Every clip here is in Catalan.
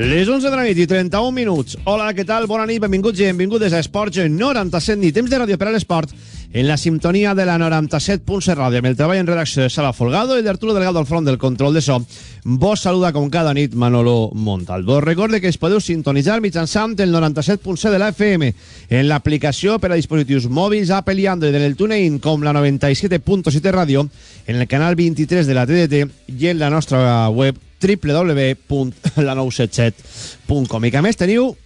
Les 11 de la nit i 31 minuts. Hola, què tal? Bona nit, benvinguts i benvingudes a Esports 97 nit. Temps de ràdio per a l'esport en la sintonia de la 97.7 ràdio. Amb el treball en redacció de Sala Folgado i d'Arturo Delgado al front del control de so. Vos saluda com cada nit Manolo Montalvo. Recorde que es podeu sintonitzar mitjançant el 97.7 de la FM en l'aplicació per a dispositius mòbils Apple i Android en el TuneIn com la 97.7 ràdio en el canal 23 de la TDT i en la nostra web www.la977.com i que a més teniu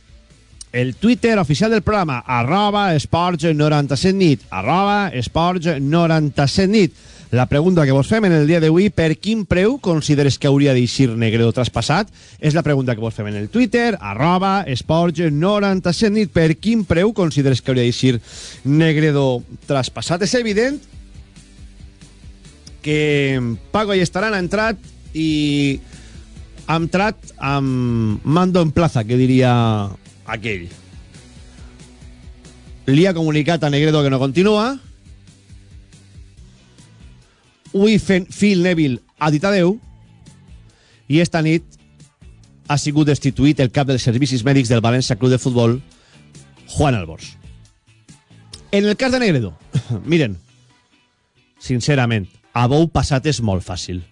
el Twitter oficial del programa arroba esports97nit arroba esports97nit la pregunta que vos fem en el dia d'avui per quin preu consideres que hauria d'eixir Negredo traspassat? És la pregunta que vos fem en el Twitter arroba esports97nit per quin preu consideres que hauria d'eixir Negredo traspassat? És evident que Paco i Estaran ha entrat i ha entrat amb mando en plaza, que diria aquell. Li ha comunicat a Negredo que no continua. Ui, Phil Neville ha dit adeu. I esta nit ha sigut destituït el cap dels servicis mèdics del València Club de Futbol, Juan Albors. En el cas de Negredo, miren, sincerament, a bou passat és molt fàcil.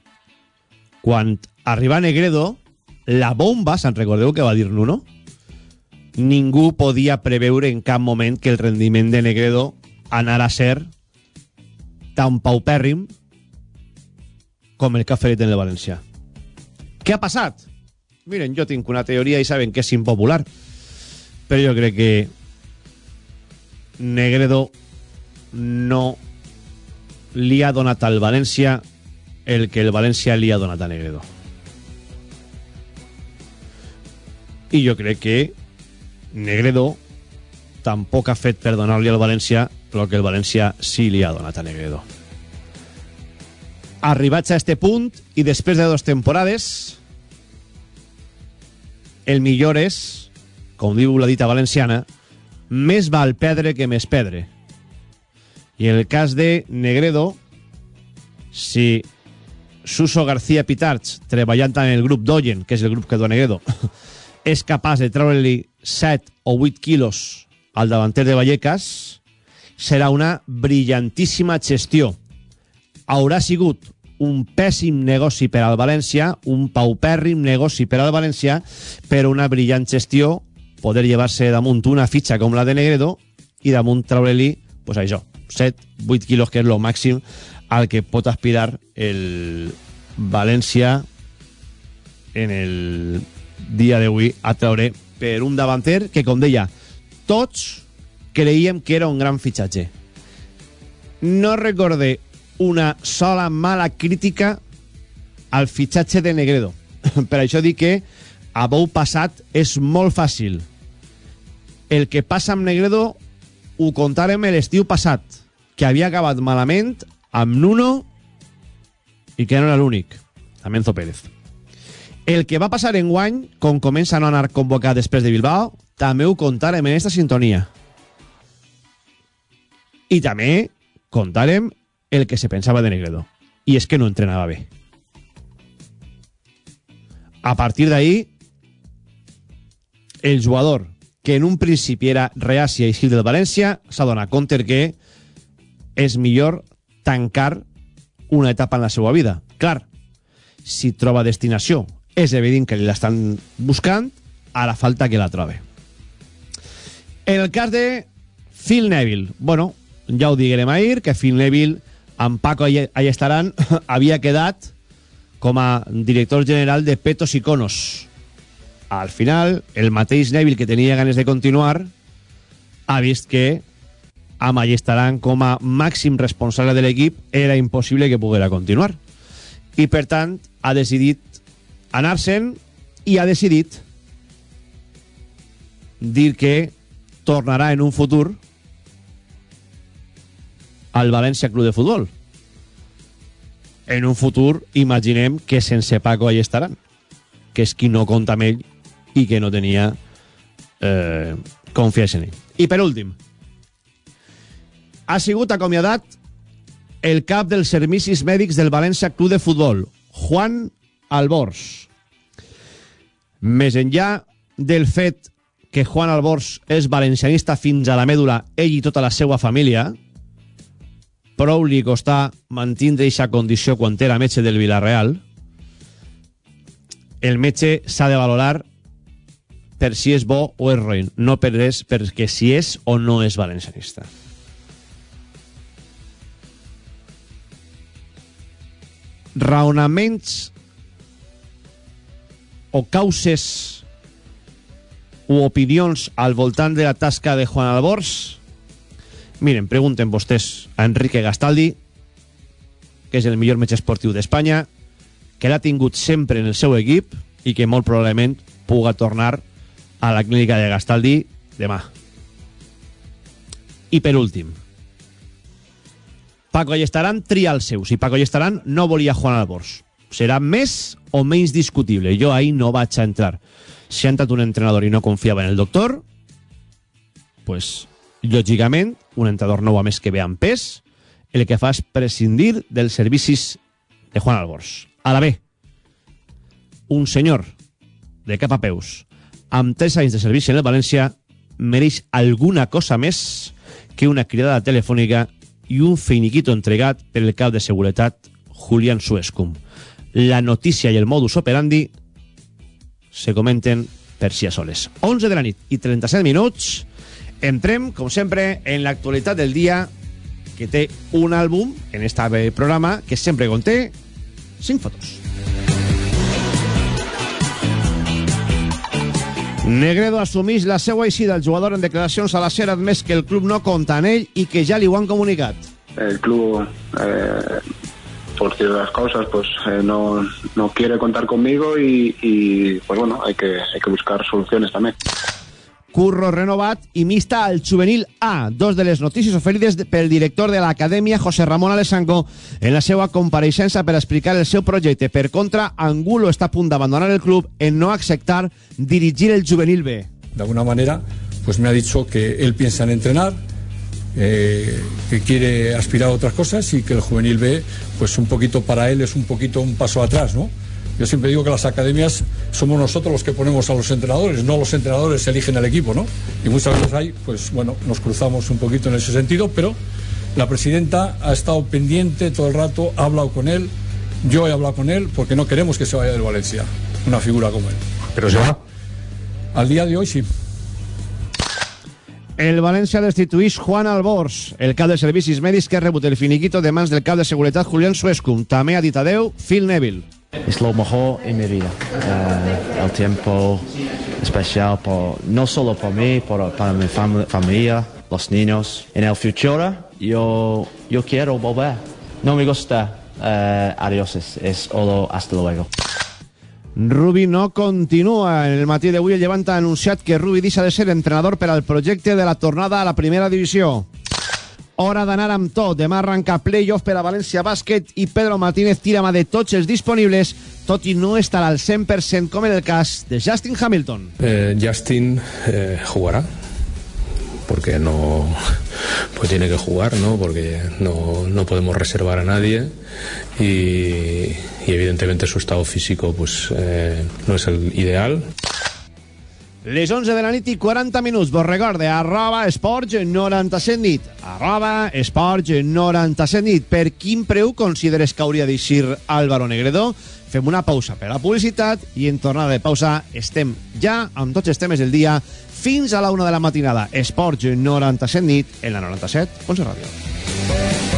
Quan arriba Negredo, la bomba, se'n recordeu que va dir Nuno? Ningú podia preveure en cap moment que el rendiment de Negredo anara a ser tan paupèrrim com el que ha fet en el València. Què ha passat? Miren, jo tinc una teoria i saben que és impopular, però jo crec que Negredo no li ha donat al València el que el València li ha donat a Negredo. I jo crec que Negredo tampoc ha fet per donar-li al València el que el València sí li ha donat a Negredo. Arribats a este punt i després de dues temporades el millor és, com diu la dita valenciana, més val perdre que més perdre. I en el cas de Negredo, si Suso García Pitarch, treballant en el grup d'Oyen, que és el grup que dona Negredo, és capaç de treure-li 7 o 8 quilos al davanter de Vallecas, serà una brillantíssima gestió. Haurà sigut un pèssim negoci per al València, un paupèrrim negoci per al València, però una brillant gestió, poder llevar-se damunt una fitxa com la de Negredo i damunt treure-li, pues això, 7, 8 quilos, que és el màxim al que pot aspirar el València en el dia d'avui a treure per un davanter que, com deia, tots creiem que era un gran fitxatge. No recorde una sola mala crítica al fitxatge de Negredo. per això dic que a bou passat és molt fàcil. El que passa amb Negredo ho contàrem l'estiu passat, que havia acabat malament amb Nuno i que no era l'únic, amb Enzo Pérez. El que va passar en guany, com comença a no anar convocat després de Bilbao, també ho contarem en esta sintonia. I també contarem el que se pensava de Negredo. I és que no entrenava bé. A partir d'ahí, el jugador que en un principi era reàcia i del València s'adona compte que és millor tancar una etapa en la seva vida. Clar, si troba destinació, és evident que l'estan buscant, ara falta que la trobe. En el cas de Phil Neville, bueno, ja ho diguem ahir, que Phil Neville amb Paco Allestaran havia quedat com a director general de Petos i Conos. Al final, el mateix Neville que tenia ganes de continuar ha vist que amb Allestaran com a màxim responsable de l'equip era impossible que poguera continuar. I per tant ha decidit anar-se'n i ha decidit dir que tornarà en un futur al València Club de Futbol. En un futur, imaginem que sense Paco hi estaran, que és qui no compta amb ell i que no tenia eh, confiança en ell. I per últim, ha sigut acomiadat el cap dels servicis mèdics del València Club de Futbol, Juan Albors. Més enllà del fet que Juan Albors és valencianista fins a la mèdula, ell i tota la seva família, prou li costà mantindre aquesta condició quan era metge del Villarreal, el metge s'ha de valorar per si és bo o és roïn, no per és, perquè si és o no és valencianista. Raonaments o causes u opinions al voltant de la tasca de Juan Albors? Miren, pregunten vostès a Enrique Gastaldi que és el millor metge esportiu d'Espanya que l'ha tingut sempre en el seu equip i que molt probablement puga tornar a la clínica de Gastaldi demà. I per últim Paco Allestaran tria els seus i Paco Allestaran no volia Juan Albors serà més o menys discutible. Jo ahí no vaig a entrar. Si ha entrat un entrenador i no confiava en el doctor, pues, lògicament, un entrenador nou a més que ve amb pes, el que fa és prescindir dels servicis de Juan Albors. A la B, un senyor de cap a peus, amb 3 anys de servici en el València, mereix alguna cosa més que una cridada telefònica i un feiniquito entregat per el cap de seguretat Julián Suescum. La notícia i el modus operandi se comenten per si a soles. 11 de la nit i 37 minuts. Entrem, com sempre, en l'actualitat del dia que té un àlbum en este programa que sempre conté 5 fotos. Negredo assumeix la seva eixida al jugador en declaracions a la SER admès que el club no compta en ell i que ja li ho han comunicat. El club eh, por ciertas cosas pues eh, no, no quiere contar conmigo y, y, pues bueno, hay que, hay que buscar soluciones también. Curro renovat i mista al juvenil A, dos de les notícies oferides pel director de l'acadèmia, José Ramón Alessanco, en la seva compareixença per explicar el seu projecte. Per contra, Angulo està a punt d'abandonar el club en no acceptar dirigir el juvenil B. De alguna manera, pues me ha dicho que él piensa en entrenar, eh, que quiere aspirar a otras cosas y que el juvenil B, pues un poquito para él es un poquito un paso atrás, ¿no? Yo siempre digo que las academias somos nosotros los que ponemos a los entrenadores, no los entrenadores eligen al equipo, ¿no? Y muchas veces hay, pues bueno, nos cruzamos un poquito en ese sentido, pero la presidenta ha estado pendiente todo el rato, ha hablado con él, yo he hablado con él porque no queremos que se vaya del Valencia, una figura como él. ¿Pero se va? Al día de hoy sí. El València destituís Juan Albors, el cap de servicis mèdics que ha rebut el finiquito de mans del cap de seguretat Julián Suescum. També ha dit adeu Phil Neville. Es lo mejor en mi vida. Uh, el tiempo especial por, no solo por mí, por, para mi fam familia, los niños. En el futuro yo, yo quiero volver. No me gusta uh, adiós, es, es hasta luego. Rubi no continua. En el matí d'avui el Llevant ha anunciat que Rubi deixa de ser entrenador per al projecte de la tornada a la primera divisió. Hora d'anar amb tot. Demà arranca playoff per a València Bàsquet i Pedro Martínez tira mà de tots disponibles, tot no estarà al 100% com en el cas de Justin Hamilton. Eh, Justin eh, jugará porque no pues tiene que jugar, ¿no? Porque no, no podemos reservar a nadie y, y evidentemente su estado físico pues eh, no es el ideal. Les 11 de la nit i 40 minuts. Vos recorde, arroba esports 97 nit. Arroba esports 97 nit. Per quin preu consideres que hauria d'eixir Álvaro Negredo? Fem una pausa per la publicitat i en tornada de pausa estem ja amb tots els temes del dia fins a la una de la matinada. Esports 97 nit en la 97 Ponce Ràdio.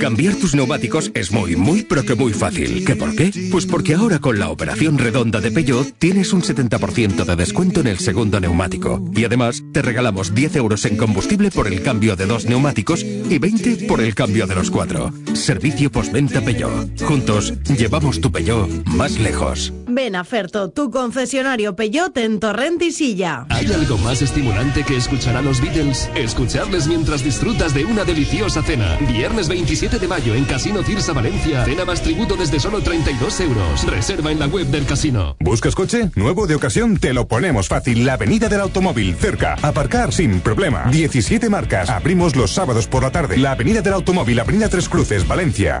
Cambiar tus neumáticos es muy, muy, pero que muy fácil. ¿Qué por qué? Pues porque ahora con la operación redonda de Peugeot tienes un 70% de descuento en el segundo neumático. Y además te regalamos 10 euros en combustible por el cambio de dos neumáticos y 20 por el cambio de los cuatro. Servicio postventa Peugeot. Juntos llevamos tu Peugeot más lejos. Ven a Ferto, tu concesionario Peugeot en Torrent y Silla. ¿Hay algo más estimulante que escuchar a los Beatles? Escucharles mientras disfrutas de una deliciosa cena. Viernes 27 de mayo en Casino Cirsa Valencia. Cena más tributo desde solo 32 euros. Reserva en la web del casino. ¿Buscas coche? ¿Nuevo de ocasión? Te lo ponemos fácil. La Avenida del Automóvil, cerca. Aparcar sin problema. 17 marcas. Abrimos los sábados por la tarde. La Avenida del Automóvil, Avenida Tres Cruces, Valencia.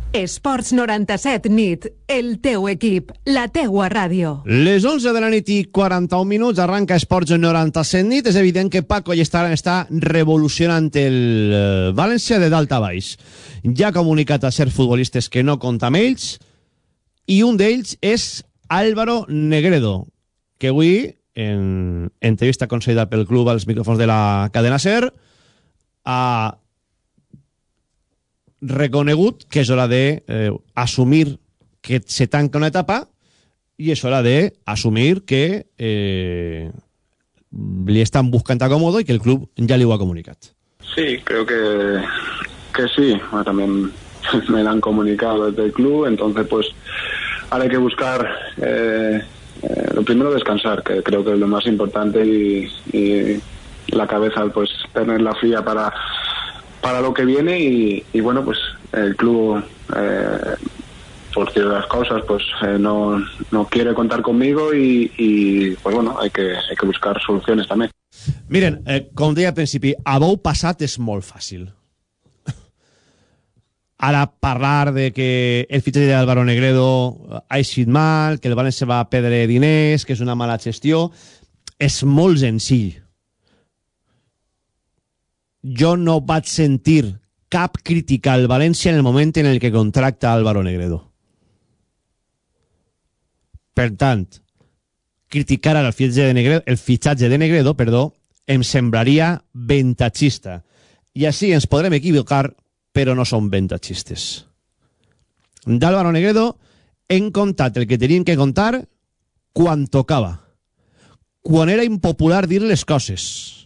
Esports 97 nit, el teu equip, la teua ràdio. Les 11 de la nit i 41 minuts arranca Esports 97 nit. És evident que Paco i està, revolucionant el uh, València de dalt a baix. Ja ha comunicat a ser futbolistes que no compta amb ells i un d'ells és Álvaro Negredo, que avui, en entrevista concedida pel club als micròfons de la cadena SER, ha reconegut que és hora de eh, assumir que se tanca una etapa i és hora de assumir que eh, li estan buscant acomodo i que el club ja li ho ha comunicat. Sí, creo que, que sí. También me lo han comunicado desde el club, entonces pues ahora hay que buscar eh, eh, lo primero descansar, que creo que es lo más importante y, y la cabeza pues tenerla fría para para lo que viene y, bueno pues el club eh, por ciertas cosas pues eh, no, no quiere contar conmigo y, pues bueno hay que, hay que buscar soluciones también Miren, eh, com deia al principi, a bou passat és molt fàcil. Ara parlar de que el fitxatge d'Álvaro Negredo ha eixit mal, que el València va perdre diners, que és una mala gestió, és molt senzill. Jo no vaig sentir cap crítica al València en el moment en el que contracta Álvaro Negredo. Per tant, criticar el fitxatge de Negredo, el fitxatge de Negredo perdó, em semblaria ventatxista. I així ens podrem equivocar, però no som ventatxistes. D'Álvaro Negredo hem contat el que teníem que contar quan tocava. Quan era impopular dir les coses.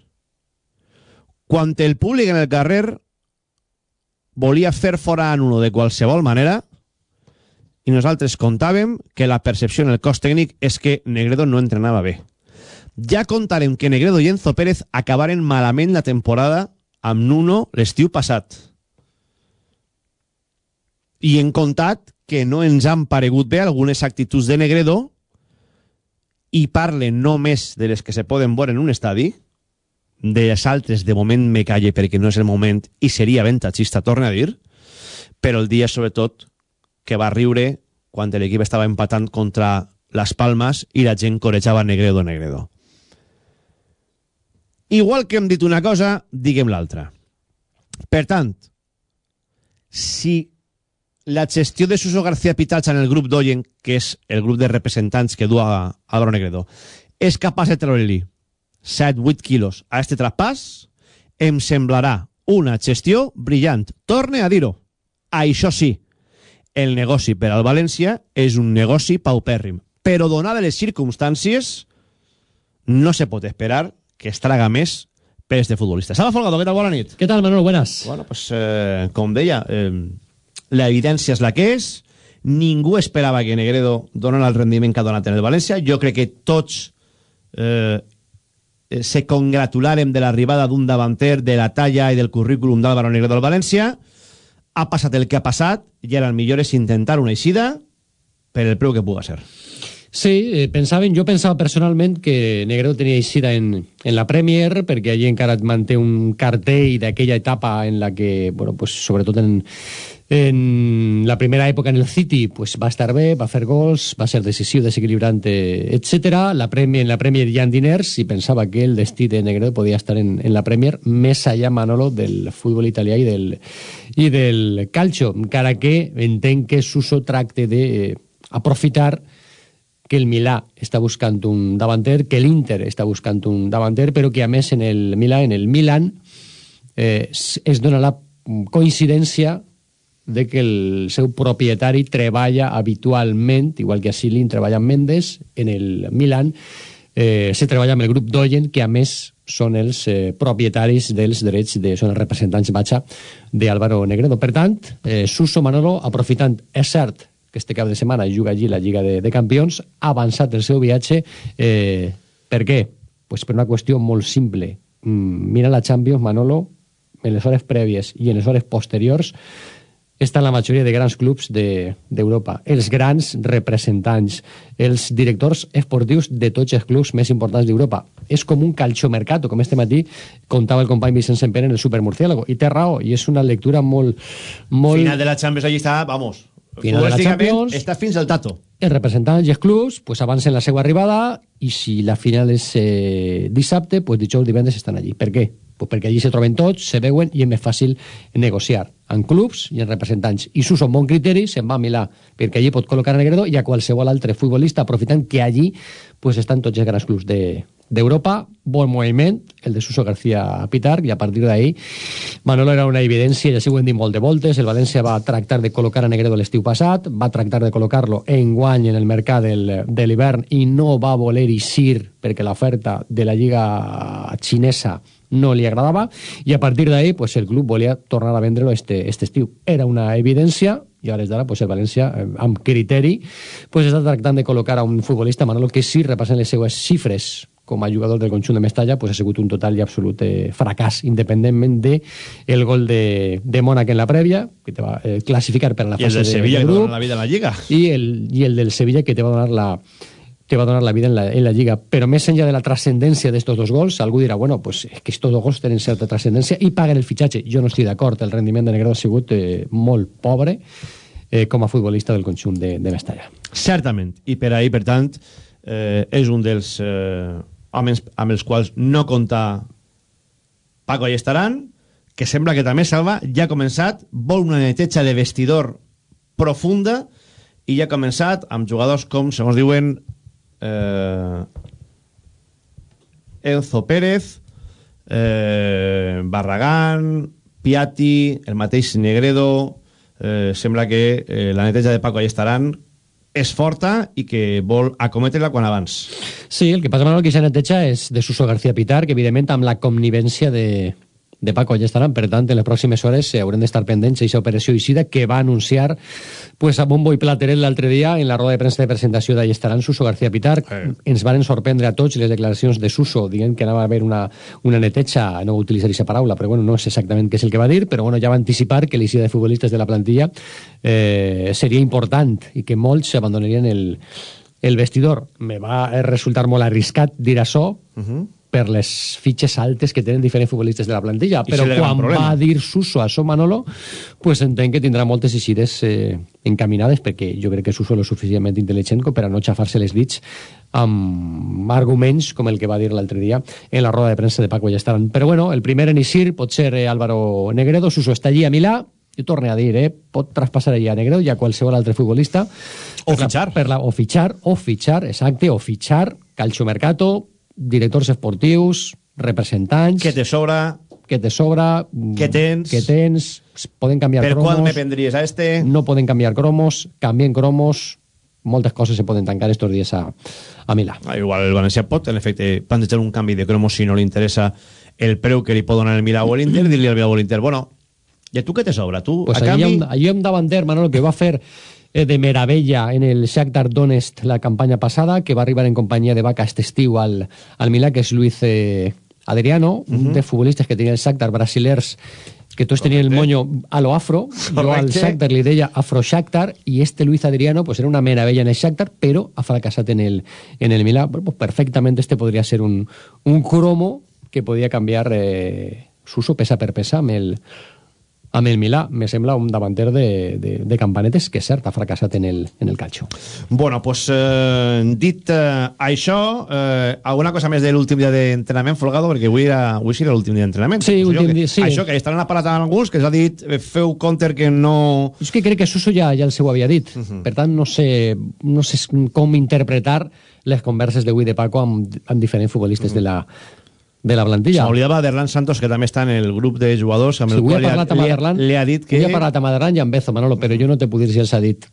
Quan el públic en el carrer volia fer fora a Nuno de qualsevol manera i nosaltres contàvem que la percepció en el cos tècnic és que Negredo no entrenava bé. Ja contarem que Negredo i Enzo Pérez acabaren malament la temporada amb Nuno l'estiu passat. I hem contat que no ens han paregut bé algunes actituds de Negredo i parlen només de les que se poden veure en un estadi, de les altres de moment me calle perquè no és el moment i seria ventatxista, torna a dir, però el dia sobretot que va riure quan l'equip estava empatant contra les Palmes i la gent corejava Negredo, Negredo. Igual que hem dit una cosa, diguem l'altra. Per tant, si la gestió de Suso García Pitalcha en el grup d'Oyen, que és el grup de representants que du a Álvaro Negredo, és capaç de treure-li 7-8 quilos a este traspàs, em semblarà una gestió brillant. Torne a dir-ho. Això sí, el negoci per al València és un negoci paupèrrim. Però donades les circumstàncies, no se pot esperar que es traga més per este futbolista. Salva Folgado, què tal? Bona nit. ¿Qué tal, Manuel? Buenas. Bueno, pues, eh, com deia, eh, la evidència és la que és. Ningú esperava que Negredo donara el rendiment que ha donat en el València. Jo crec que tots eh, se congratularem de l'arribada d'un davanter, de la talla i del currículum d'Álvaro Negredo al València. Ha passat el que ha passat i ara el millor és intentar una eixida per el preu que puga ser. Sí, eh, pensaven, jo pensava personalment que Negredo tenia eixida en, en la Premier perquè allí encara manté un cartell d'aquella etapa en la que, bueno, pues, sobretot en, en la primera època en el City pues, va estar bé, va fer gols, va ser decisiu, desequilibrant, etc. La Premier, en la Premier ha diners i pensava que el destí de Negredo podia estar en, en la Premier més allà, Manolo, del futbol italià i del, i del calcio, encara que entenc que Suso tracte d'aprofitar eh, que el Milà està buscant un davanter, que l'Inter està buscant un davanter, però que a més en el Milà, en el Milan, eh, es dona la coincidència de que el seu propietari treballa habitualment, igual que a Silin treballa amb Mendes, en el Milan, eh, se treballa amb el grup Doyen, que a més són els eh, propietaris dels drets, de, són els representants, vaja, d'Álvaro Negredo. Per tant, eh, Suso Manolo, aprofitant, és cert que este cap de setmana juga allí la Lliga de, de Campions, ha avançat el seu viatge. Eh, per què? Pues per una qüestió molt simple. Mm, mira la Champions, Manolo, en les hores prèvies i en les hores posteriors, està en la majoria de grans clubs d'Europa. De, els grans representants, els directors esportius de tots els clubs més importants d'Europa. És com un calxomercato, com este matí contava el company Vicent Semper en el Supermurciélago. I té raó, i és una lectura molt... molt... Final de la Champions, allí està, vamos... Final de la Champions... Està fins al tato. Els representants i els clubs pues, avancen la seva arribada i si la final és eh, dissabte, pues, dijous divendres estan allí. Per què? Pues perquè allí se troben tots, se veuen i és més fàcil negociar en clubs i en representants. I Suso, amb bon criteri, se'n va a Milà, perquè allí pot col·locar a Negredo i a qualsevol altre futbolista, aprofitant que allí pues, estan tots els grans clubs d'Europa. De, bon moviment, el de Suso García Pitar, i a partir d'ahí Manolo era una evidència, ja sí ho hem dit molt de voltes, el València va tractar de col·locar a Negredo l'estiu passat, va tractar de col·locar-lo en guany en el mercat del, de l'hivern i no va voler eixir perquè l'oferta de la Lliga xinesa no li agradava i a partir d'ahí pues, el club volia tornar a vendre-lo este, este estiu. Era una evidència i a d'ara pues, el València, eh, amb criteri, pues, està tractant de col·locar a un futbolista, Manolo, que si repassen les seues xifres com a jugador del conjunt de Mestalla pues, ha sigut un total i absolut eh, fracàs, independentment de el gol de, de Mónac en la prèvia, que te va eh, classificar per a la fase I el de Sevilla, de, de grup, que la vida en la Lliga. I el, I el del Sevilla, que te va donar la, te va donar la vida en la, en la Lliga. Però més enllà de la trascendència d'estos dos gols, algú dirà, bueno, pues, es que estos dos gols tenen certa trascendència i paguen el fitxatge. Jo no estic d'acord, el rendiment de Negredo ha sigut eh, molt pobre eh, com a futbolista del conjunt de, de Mestalla. Certament, i per ahir, per tant, eh, és un dels eh, homes amb els quals no compta Paco i estaran, que sembla que també Salva ja ha començat, vol una neteja de vestidor profunda i ja ha començat amb jugadors com, segons diuen, eh, Enzo Pérez, eh, Barragán, Piatti, el mateix Negredo... Eh, sembla que eh, la neteja de Paco Allestaran és forta i que vol acometre-la quan abans. Sí, el que passa, Manol, que aquesta neteja és de Suso García Pitar, que evidentment amb la connivència de, de Paco ja estaran, per tant, en les pròximes hores haurem d'estar pendents d'aquesta operació Isida que va anunciar pues, a bombo i plateret l'altre dia en la roda de premsa de presentació d'Allestaran Suso García Pitar. Eh. Ens varen sorprendre a tots les declaracions de Suso dient que anava a haver una, una neteja, no utilitzar aquesta paraula, però bueno, no és exactament què és el que va dir, però bueno, ja va anticipar que l'eixida de futbolistes de la plantilla eh, seria important i que molts abandonarien el, el vestidor. Me va resultar molt arriscat dir això, uh -huh per les fitxes altes que tenen diferents futbolistes de la plantilla. I però quan va dir Suso a això Manolo, pues entenc que tindrà moltes eixides eh, encaminades, perquè jo crec que Suso és suficientment intel·ligent per a no xafar-se les dits amb arguments com el que va dir l'altre dia en la roda de premsa de Paco Llestaran. Però bueno, el primer en eixir pot ser eh, Álvaro Negredo, Suso està allí a Milà, jo torno a dir, eh, pot traspassar allà a Negredo i a qualsevol altre futbolista. O fitxar. Per la, o fitxar, o fitxar, exacte, o fitxar, calcio mercato, directors esportius, representants... Que te sobra... Que te sobra... Que tens... Que tens... Poden canviar per cromos... Per qual me prendries a este? No poden canviar cromos, canvien cromos... Moltes coses se poden tancar estos dies a, a Milà. Ah, igual el València pot, en efecte, plantejar un canvi de cromos si no li interessa el preu que li pot donar el Milà o l'Inter, dir-li al Milà o l'Inter, bueno, i a tu què te sobra? Tu, pues a allí, canvi... allí hi ha un davanter, Manolo, que va fer de meravella en el Shakhtar Donetsk la campanya passada, que va arribar en companyia de Vaca este estiu al, al Milà, que és Luis eh, Adriano, uh -huh. de futbolistes que tenia el Shakhtar, brasilers, que tots tenien el moño a lo afro, jo al Shakhtar li deia afro Shakhtar, i este Luis Adriano pues era una meravella en el Shakhtar, però ha fracassat en el, en el. Bueno, pues perfectament este podria ser un, un cromo que podia canviar eh, s'uso pesa per pesa el, amb el Milà, me sembla un davanter de, de, de campanetes que cert ha fracassat en el, en el calcio. Bueno, pues eh, dit eh, això, eh, alguna cosa més de l'últim dia d'entrenament, Folgado, perquè avui, era, avui serà l'últim dia d'entrenament. Sí, últim dia, sí. Això, que estaran aparat amb alguns, que s'ha dit, eh, feu counter que no... És que crec que Suso ja, ja el seu havia dit. Uh -huh. Per tant, no sé, no sé com interpretar les converses d'avui de Paco amb, amb diferents futbolistes uh -huh. de la de la plantilla. S'oblidava d'Erlan Santos, que també està en el grup de jugadors amb Si el qual ha, parlat li, ha, Aderlan, li ha dit que... Avui ha parlat amb Aderlan i amb Bezo, Manolo, però jo no te puc dir si els ha dit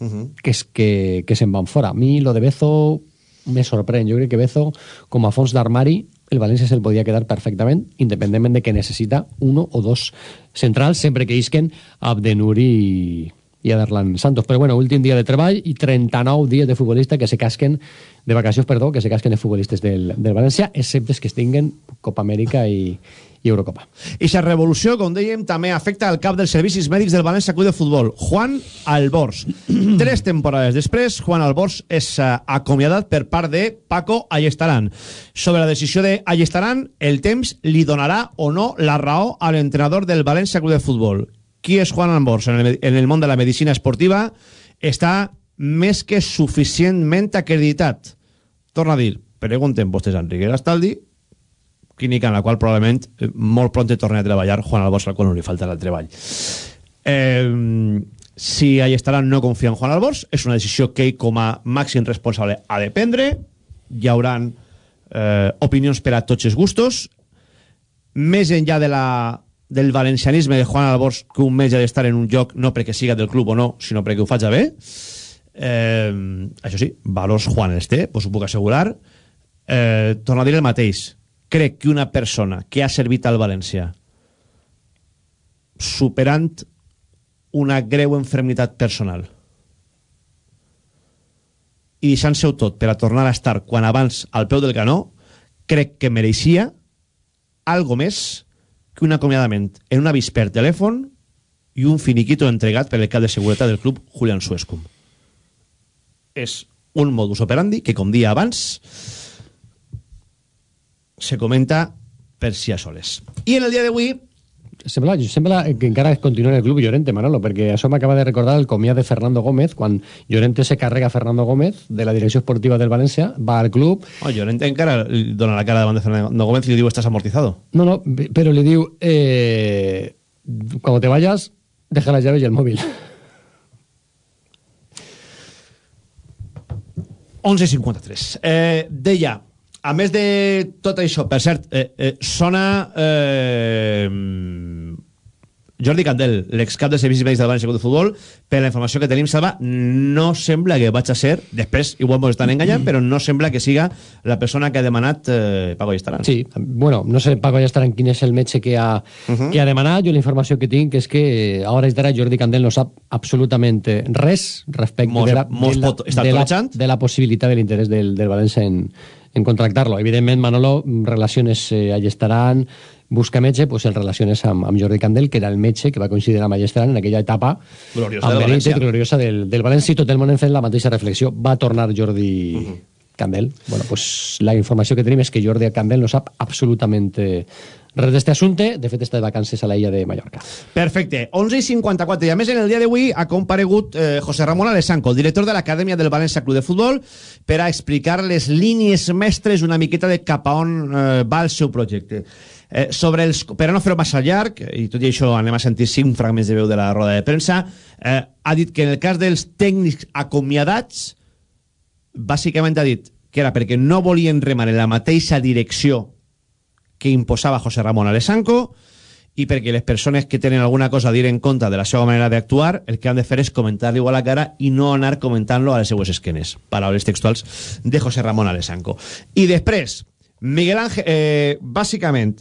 Uh -huh. que, és que, que se'n van fora. A mi lo de Bezo me sorprèn. Jo crec que Bezo, com a fons d'armari, el València se'l podia quedar perfectament, independentment de que necessita uno o dos centrals, sempre que isquen Abdenur i, i Aderlan Santos. Però bueno, últim dia de treball i 39 dies de futbolista que se casquen, de vacacions, perdó, que se casquen els futbolistes del, del València, excepte que estinguen Copa Amèrica i, i Eurocopa. I la revolució, com dèiem, també afecta el cap dels servicis mèdics del València Club de Futbol, Juan Albors. Tres temporades després, Juan Albors és uh, acomiadat per part de Paco Ayestarán. Sobre la decisió de Ayestarán, el temps li donarà o no la raó a l'entrenador del València Club de Futbol. Qui és Juan Albors en el, en el món de la medicina esportiva? Està més que suficientment acreditat. Torna a dir, pregunten vostès a Enrique Gastaldi, clínica en la qual probablement molt pront torni a treballar Juan Albors, al qual no li faltarà el treball. Eh, si Allestarán no confia en Juan Albors, és una decisió que ell com a màxim responsable ha de prendre, hi haurà eh, opinions per a tots els gustos, més enllà de la, del valencianisme de Juan Albors, que un metge ha d'estar en un lloc no perquè siga del club o no, sinó perquè ho faig bé, eh, això sí, valors Juan els té, pues ho puc assegurar, eh, torno a dir el mateix, crec que una persona que ha servit al València superant una greu enfermitat personal i deixant-se-ho tot per a tornar a estar quan abans al peu del canó, crec que mereixia algo més que un acomiadament en un avís per telèfon i un finiquito entregat per el cap de seguretat del club Julián Suescum. És un modus operandi que, com dia abans, se comenta per si a soles. I en el dia d'avui Sembla, sembla que encara continua en el club Llorente, Manolo, perquè això m'acaba de recordar el comiat de Fernando Gómez, quan Llorente se carrega a Fernando Gómez de la direcció esportiva del València, va al club... Oh, Llorente encara dona la cara davant de Fernando Gómez i li diu estàs amortizado. No, no, però li diu eh, cuando te vayas, deja las llaves y el móvil. 11.53. Eh, deia, a més de tot això, per cert, eh, eh, sona eh, Jordi Candel, l'excap de servicis mèdics del Club de Futbol, per la informació que tenim, Salva, no sembla que vaig a ser, després igual ens estan enganyant, però no sembla que siga la persona que ha demanat eh, Paco Allestaran. Sí, bueno, no sé Paco Allestaran quin és el metge que ha, uh -huh. que ha demanat, jo la informació que tinc és que a hores d'ara Jordi Candel no sap absolutament res respecte Mos, de, la, mos de, la, de, la, de la possibilitat de l'interès del, del València en, en contractar-lo. Evidentment, Manolo, relaciones eh, Allestaran, busca metge, pues el relaciones amb, amb Jordi Candel, que era el metge que va coincidir amb Allestaran en aquella etapa Gloriosa amb del Benítez, València. gloriosa del, del València i tot el món en fent la mateixa reflexió. Va tornar Jordi Mhm. Candel. Bueno, pues la informació que tenim és que Jordi Candel no sap absolutament eh, res d'este assumpte. De fet, està de vacances a la illa de Mallorca. Perfecte, 11 i 54. I a més, en el dia d'avui ha comparegut eh, José Ramón Alessanco, director de l'Acadèmia del València Club de Futbol, per a explicar les línies mestres una miqueta de cap a on eh, va el seu projecte. Eh, sobre els, per a no fer-ho massa llarg, i tot i això anem a sentir cinc fragments de veu de la roda de premsa, eh, ha dit que en el cas dels tècnics acomiadats, bàsicament ha dit que era perquè no volien remar en la mateixa direcció que imposava José Ramón Alessanco i perquè les persones que tenen alguna cosa a dir en contra de la seva manera d'actuar el que han de fer és comentar-li a la cara i no anar comentant-lo a les seues esquenes. Paraules textuals de José Ramón Alessanco. I després, Miguel Ángel, eh, bàsicament,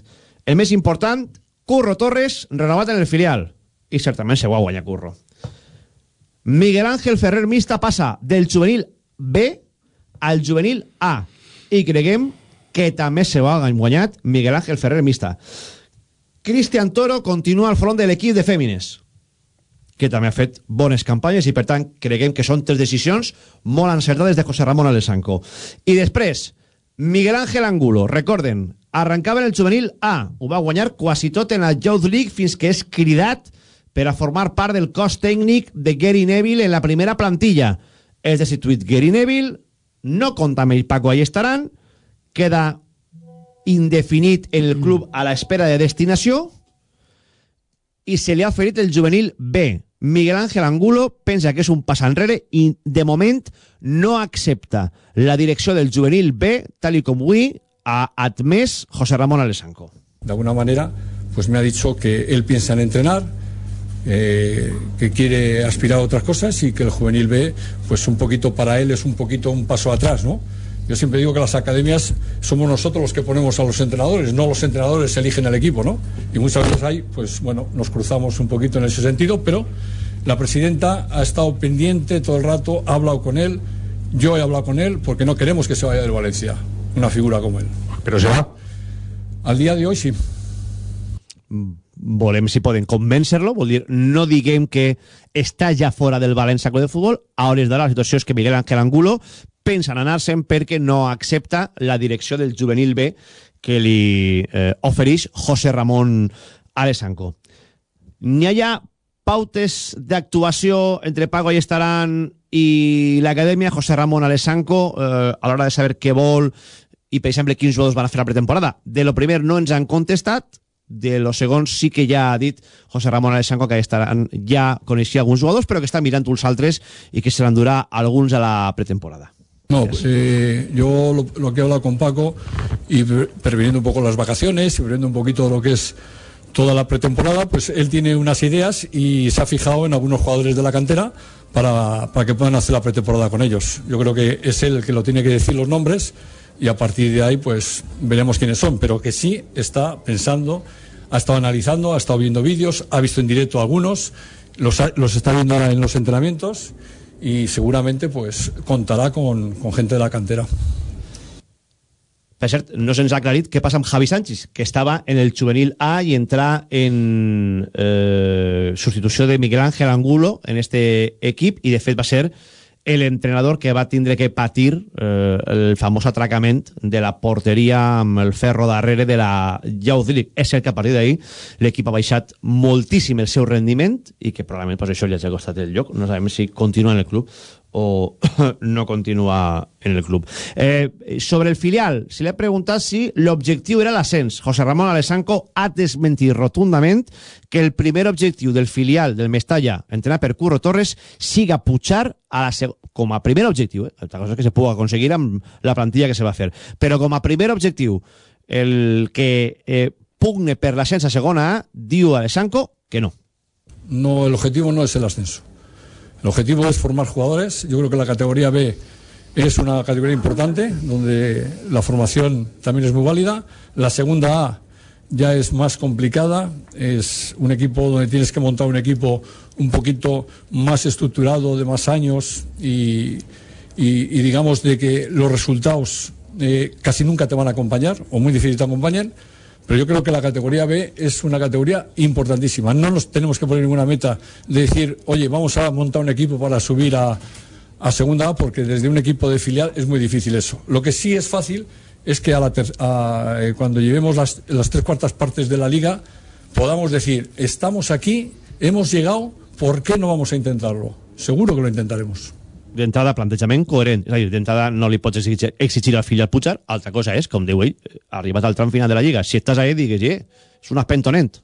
el més important, Curro Torres, renovat en el filial. I certament se ho ha guanyat Curro. Miguel Ángel Ferrer Mista passa del juvenil B al juvenil A. I creguem que també se ha guanyat Miguel Ángel Ferrer Mista. Cristian Toro continua al front de l'equip de Fèmines, que també ha fet bones campanyes i, per tant, creguem que són tres decisions molt encertades de José Ramón Alessanco. I després, Miguel Ángel Angulo, recorden, arrencava en el juvenil A, ho va guanyar quasi tot en la Youth League fins que és cridat per a formar part del cos tècnic de Gary Neville en la primera plantilla. És destituït Gary Neville, no compta amb ell Paco Allestaran, queda indefinit en el club a la espera de destinació i se li ha oferit el juvenil B. Miguel Ángel Angulo pensa que és un pas enrere i de moment no accepta la direcció del juvenil B tal i com avui ha admès José Ramón Alessanco. De alguna manera, pues me ha dicho que él piensa en entrenar, eh, que quiere aspirar a otras cosas y que el juvenil B, pues un poquito para él es un poquito un paso atrás, ¿no? Yo siempre digo que las academias somos nosotros los que ponemos a los entrenadores, no los entrenadores eligen el equipo, ¿no? Y muchas veces hay, pues bueno, nos cruzamos un poquito en ese sentido, pero la presidenta ha estado pendiente todo el rato, ha hablado con él, yo he hablado con él porque no queremos que se vaya del Valencia, una figura como él. Pero se va. Al día de hoy sí. volem si poden convèncer-lo, vol dir, no diguem que està ja fora del València Club de Futbol, a hores d'ara la situació és que Miguel Ángel Angulo pensa en anar-se'n perquè no accepta la direcció del juvenil B que li eh, ofereix José Ramón Alessanco. N'hi ha ja pautes d'actuació entre Pago i Estaran i l'acadèmia José Ramón Alessanco eh, a l'hora de saber què vol i, per exemple, quins jugadors van a fer la pretemporada. De lo primer no ens han contestat, de lo segon sí que ja ha dit José Ramón Alessanco que estaran, ja coneixia alguns jugadors però que estan mirant uns altres i que se l'endurà alguns a la pretemporada. No, eh, yo lo, lo, que he hablado con Paco y previniendo un poco las vacaciones y previniendo un poquito lo que es toda la pretemporada, pues él tiene unas ideas y se ha fijado en algunos jugadores de la cantera para, para que puedan hacer la pretemporada con ellos. Yo creo que es él el que lo tiene que decir los nombres y a partir de ahí pues veremos quiénes son, pero que sí está pensando, ha estado analizando, ha estado viendo vídeos, ha visto en directo algunos, los, los está viendo ahora en los entrenamientos y seguramente pues contará con, con gente de la cantera. Per cert, no se'ns ha aclarit què passa amb Javi Sánchez, que estava en el juvenil A i entra en eh, substitució de Miguel Ángel Angulo en este equip i de fet va ser l'entrenador que va tindre que patir eh, el famós atracament de la porteria amb el ferro darrere de la League. És cert que a partir d'ahir l'equip ha baixat moltíssim el seu rendiment i que probablement pues, això li ha costat el lloc. No sabem si continua en el club o no continua en el club. Eh, sobre el filial, se li ha preguntat si l'objectiu era l'ascens. José Ramón Alessanco ha desmentit rotundament que el primer objectiu del filial del Mestalla, entrenat per Curro Torres, siga pujar a la com a primer objectiu. Eh? Altra cosa que se pugui aconseguir amb la plantilla que se va fer. Però com a primer objectiu, el que eh, pugne per l'ascens a segona A, diu Alessanco que no. No, el objetivo no es el ascenso. El objetivo es formar jugadores. Yo creo que la categoría B es una categoría importante, donde la formación también es muy válida. La segunda A ya es más complicada, es un equipo donde tienes que montar un equipo un poquito más estructurado, de más años y, digamos de que los resultados eh, casi nunca te van a acompañar o muy difícil te acompañan. Pero yo creo que la categoría B es una categoría importantísima. No nos tenemos que poner ninguna meta de decir, oye, vamos a montar un equipo para subir a, segunda A, porque desde un equipo de filial es muy difícil eso. Lo que sí es fácil es que a la ter a, eh, cuando llevemos las, las tres cuartas partes de la liga podamos decir, estamos aquí, hemos llegado, ¿por qué no vamos a intentarlo? Seguro que lo intentaremos. D'entrada plantejament coherent, és a dir, d'entrada no li pots exigir, exigir al fill al Puigcer, altra cosa és, com diu ell, arribat al tram final de la Lliga, si estàs ahí, digues, eh, és un espentonent.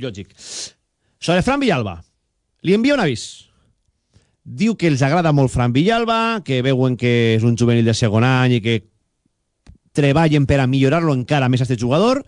Lògic. Sobre Fran Villalba, li envia un avís. Diu que els agrada molt Fran Villalba, que veuen que és un juvenil de segon any i que treballen per a millorar-lo encara més a este jugador,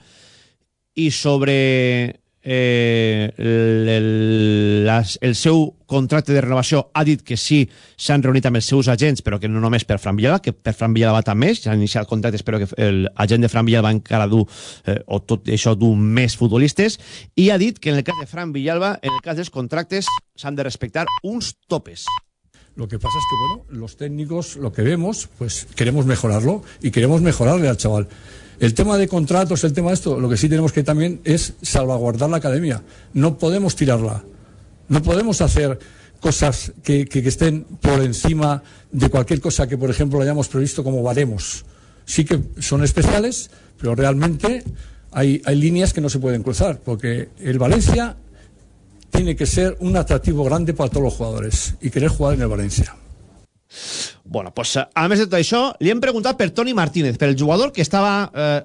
i sobre eh, el, las, el seu contracte de renovació ha dit que sí s'han reunit amb els seus agents però que no només per Fran Villalba que per Fran Villalba també s'han iniciat contractes però que l'agent de Fran Villalba encara du eh, o tot això du més futbolistes i ha dit que en el cas de Fran Villalba en el cas dels contractes s'han de respectar uns topes Lo que pasa es que, bueno, los técnicos, lo que vemos, pues queremos mejorarlo y queremos mejorarle al chaval. El tema de contratos, el tema de esto, lo que sí tenemos que también es salvaguardar la academia. No podemos tirarla. No podemos hacer cosas que, que, estén por encima de cualquier cosa que, por ejemplo, hayamos previsto como baremos. Sí que son especiales, pero realmente hay, hay líneas que no se pueden cruzar, porque el Valencia tiene que ser un atractivo grande para todos los jugadores y querer jugar en el Valencia. Bueno, pues a més de tot això, li hem preguntat per Toni Martínez, per el jugador que estava eh,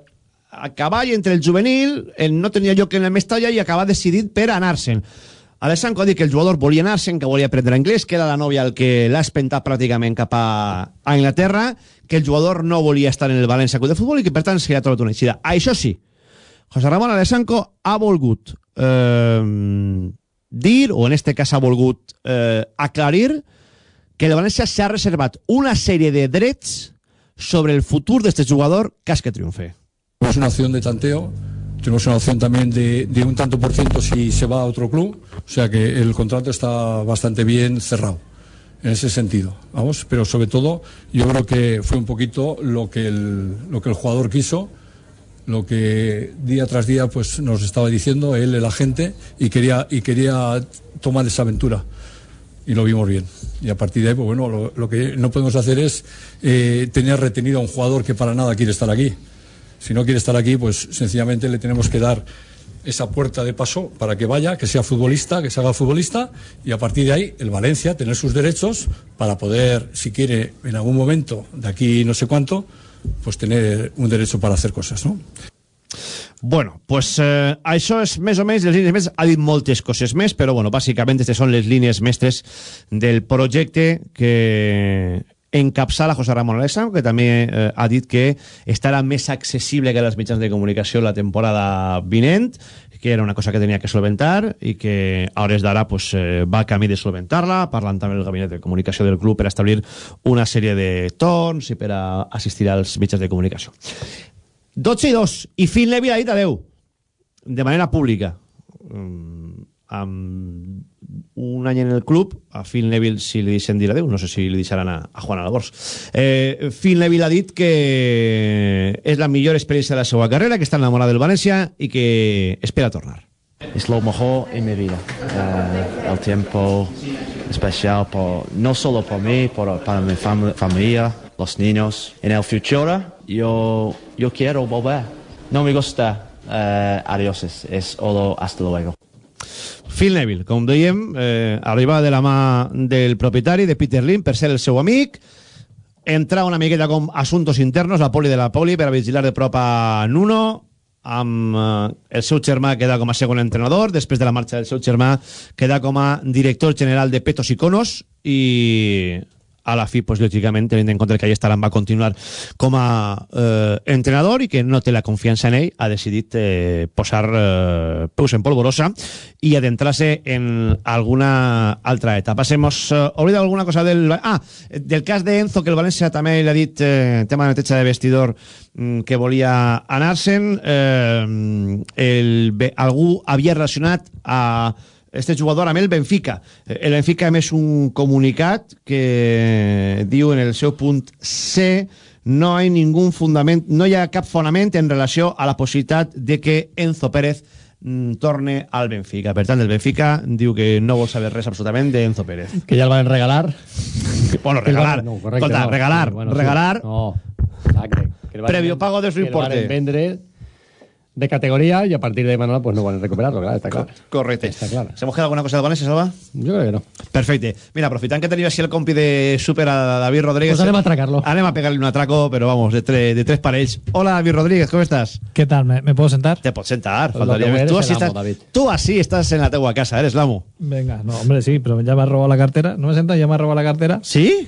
a cavall entre el juvenil, el no tenia lloc en el Mestalla i acaba decidit per anar-se'n. Alessandro ha dit que el jugador volia anar-se'n, que volia aprendre anglès, que era la nòvia el que l'ha espentat pràcticament cap a Anglaterra, que el jugador no volia estar en el València Club de Futbol i que, per tant, s'hi ha trobat una eixida. Això sí, José Ramón Alessandro ha volgut eh, dir, o en este cas ha volgut eh, aclarir, que el València s'ha reservat una sèrie de drets sobre el futur d'este jugador cas que triomfe. Tenemos una opción de tanteo, tenemos una opción también de, de un tanto por ciento si se va a otro club, o sea que el contrato está bastante bien cerrado en ese sentido, vamos, pero sobre todo yo creo que fue un poquito lo que el, lo que el jugador quiso, lo que día tras día pues nos estaba diciendo él, el agente, y quería, y quería tomar esa aventura. Y lo vimos bien. Y a partir de ahí, pues bueno, lo, que no podemos hacer es eh, tener retenido a un jugador que para nada quiere estar aquí. Si no quiere estar aquí, pues sencillamente le tenemos que dar esa puerta de paso para que vaya, que sea futbolista, que se haga futbolista y a partir de ahí el Valencia tener sus derechos para poder, si quiere, en algún momento, de aquí no sé cuánto, pues tener un derecho para hacer cosas, ¿no? Bueno, pues eh, això és més o menys les línies mestres. Ha dit moltes coses més, però bueno, bàsicament aquestes són les línies mestres del projecte que encapçala José Ramón Alessandro, que també eh, ha dit que estarà més accessible que les mitjans de comunicació la temporada vinent, que era una cosa que tenia que solventar i que a hores d'ara pues, eh, va camí de solventar-la, parlant també el gabinet de comunicació del club per establir una sèrie de torns i per a assistir als mitjans de comunicació. 12 i 2, i Phil Neville ha dit adeu, de manera pública. Mm, amb un any en el club, a Phil Neville si li deixen dir adeu, no sé si li deixaran a, a Juan Alabors. Eh, Phil Neville ha dit que és la millor experiència de la seva carrera, que està enamorat del València i que espera tornar. Es lo mejor en mi vida. Eh, el tiempo especial, por, no solo por mí, por, para mi fam- familia, los niños. En el futuro, yo, yo quiero volver. No me gusta eh, adiós, es, solo hasta luego. Phil Neville, com dèiem, eh, arriba de la mà del propietari, de Peter Lim, per ser el seu amic, entra una miqueta com assuntos internos, la poli de la poli, per a vigilar de prop a Nuno, amb eh, el seu germà queda com a segon entrenador, després de la marxa del seu germà queda com a director general de Petos i Conos i a la fi, pues, lògicament, tenint en compte que allà Estaran va continuar com a eh, entrenador i que no té la confiança en ell, ha decidit eh, posar eh, peus en polvorosa i adentrar-se en alguna altra etapa. Hemos eh, oblidat alguna cosa del... Ah, del cas de Enzo, que el València també l'ha dit, eh, tema de neteja de vestidor, mm, que volia anar-se'n. Eh, el, algú havia relacionat a este jugador amb el Benfica. Eh, El Benfica emès un comunicat que diu en el seu punt C no hi ha ningú fundament, no hi ha cap fonament en relació a la possibilitat de que Enzo Pérez mm, torne al Benfica. Per tant, el Benfica diu que no vol saber res absolutament de Enzo Pérez. Que ya lo van a regalar. Bueno, regalar. No, correcte, Escolta, no. regalar, Sí, bueno, sí. regalar. No, exacte. El van Previo pago de su que el van importe. vendre de categoría y a partir de mañana pues no van a recuperarlo, claro, está claro. Correcte. Está claro. ¿Se hemos quedado alguna cosa de València, Salva? Yo creo que no. Perfecte. Mira, aprofitant que teniu així el compi de súper a David Rodríguez... Pues anem a atracarlo. Anem a pegarle un atraco, pero vamos, de, tre- de tres parells. Hola, David Rodríguez, ¿cómo estás? ¿Qué tal? ¿Me, me puedo sentar? Te pots sentar, Pues. Tú así, el amo, estás, David. tú así estás en la teua casa, eres l'amo. Venga, no, hombre, sí, pero ya me has robado la cartera. ¿No me sentas? Ya me has robado la cartera. Sí?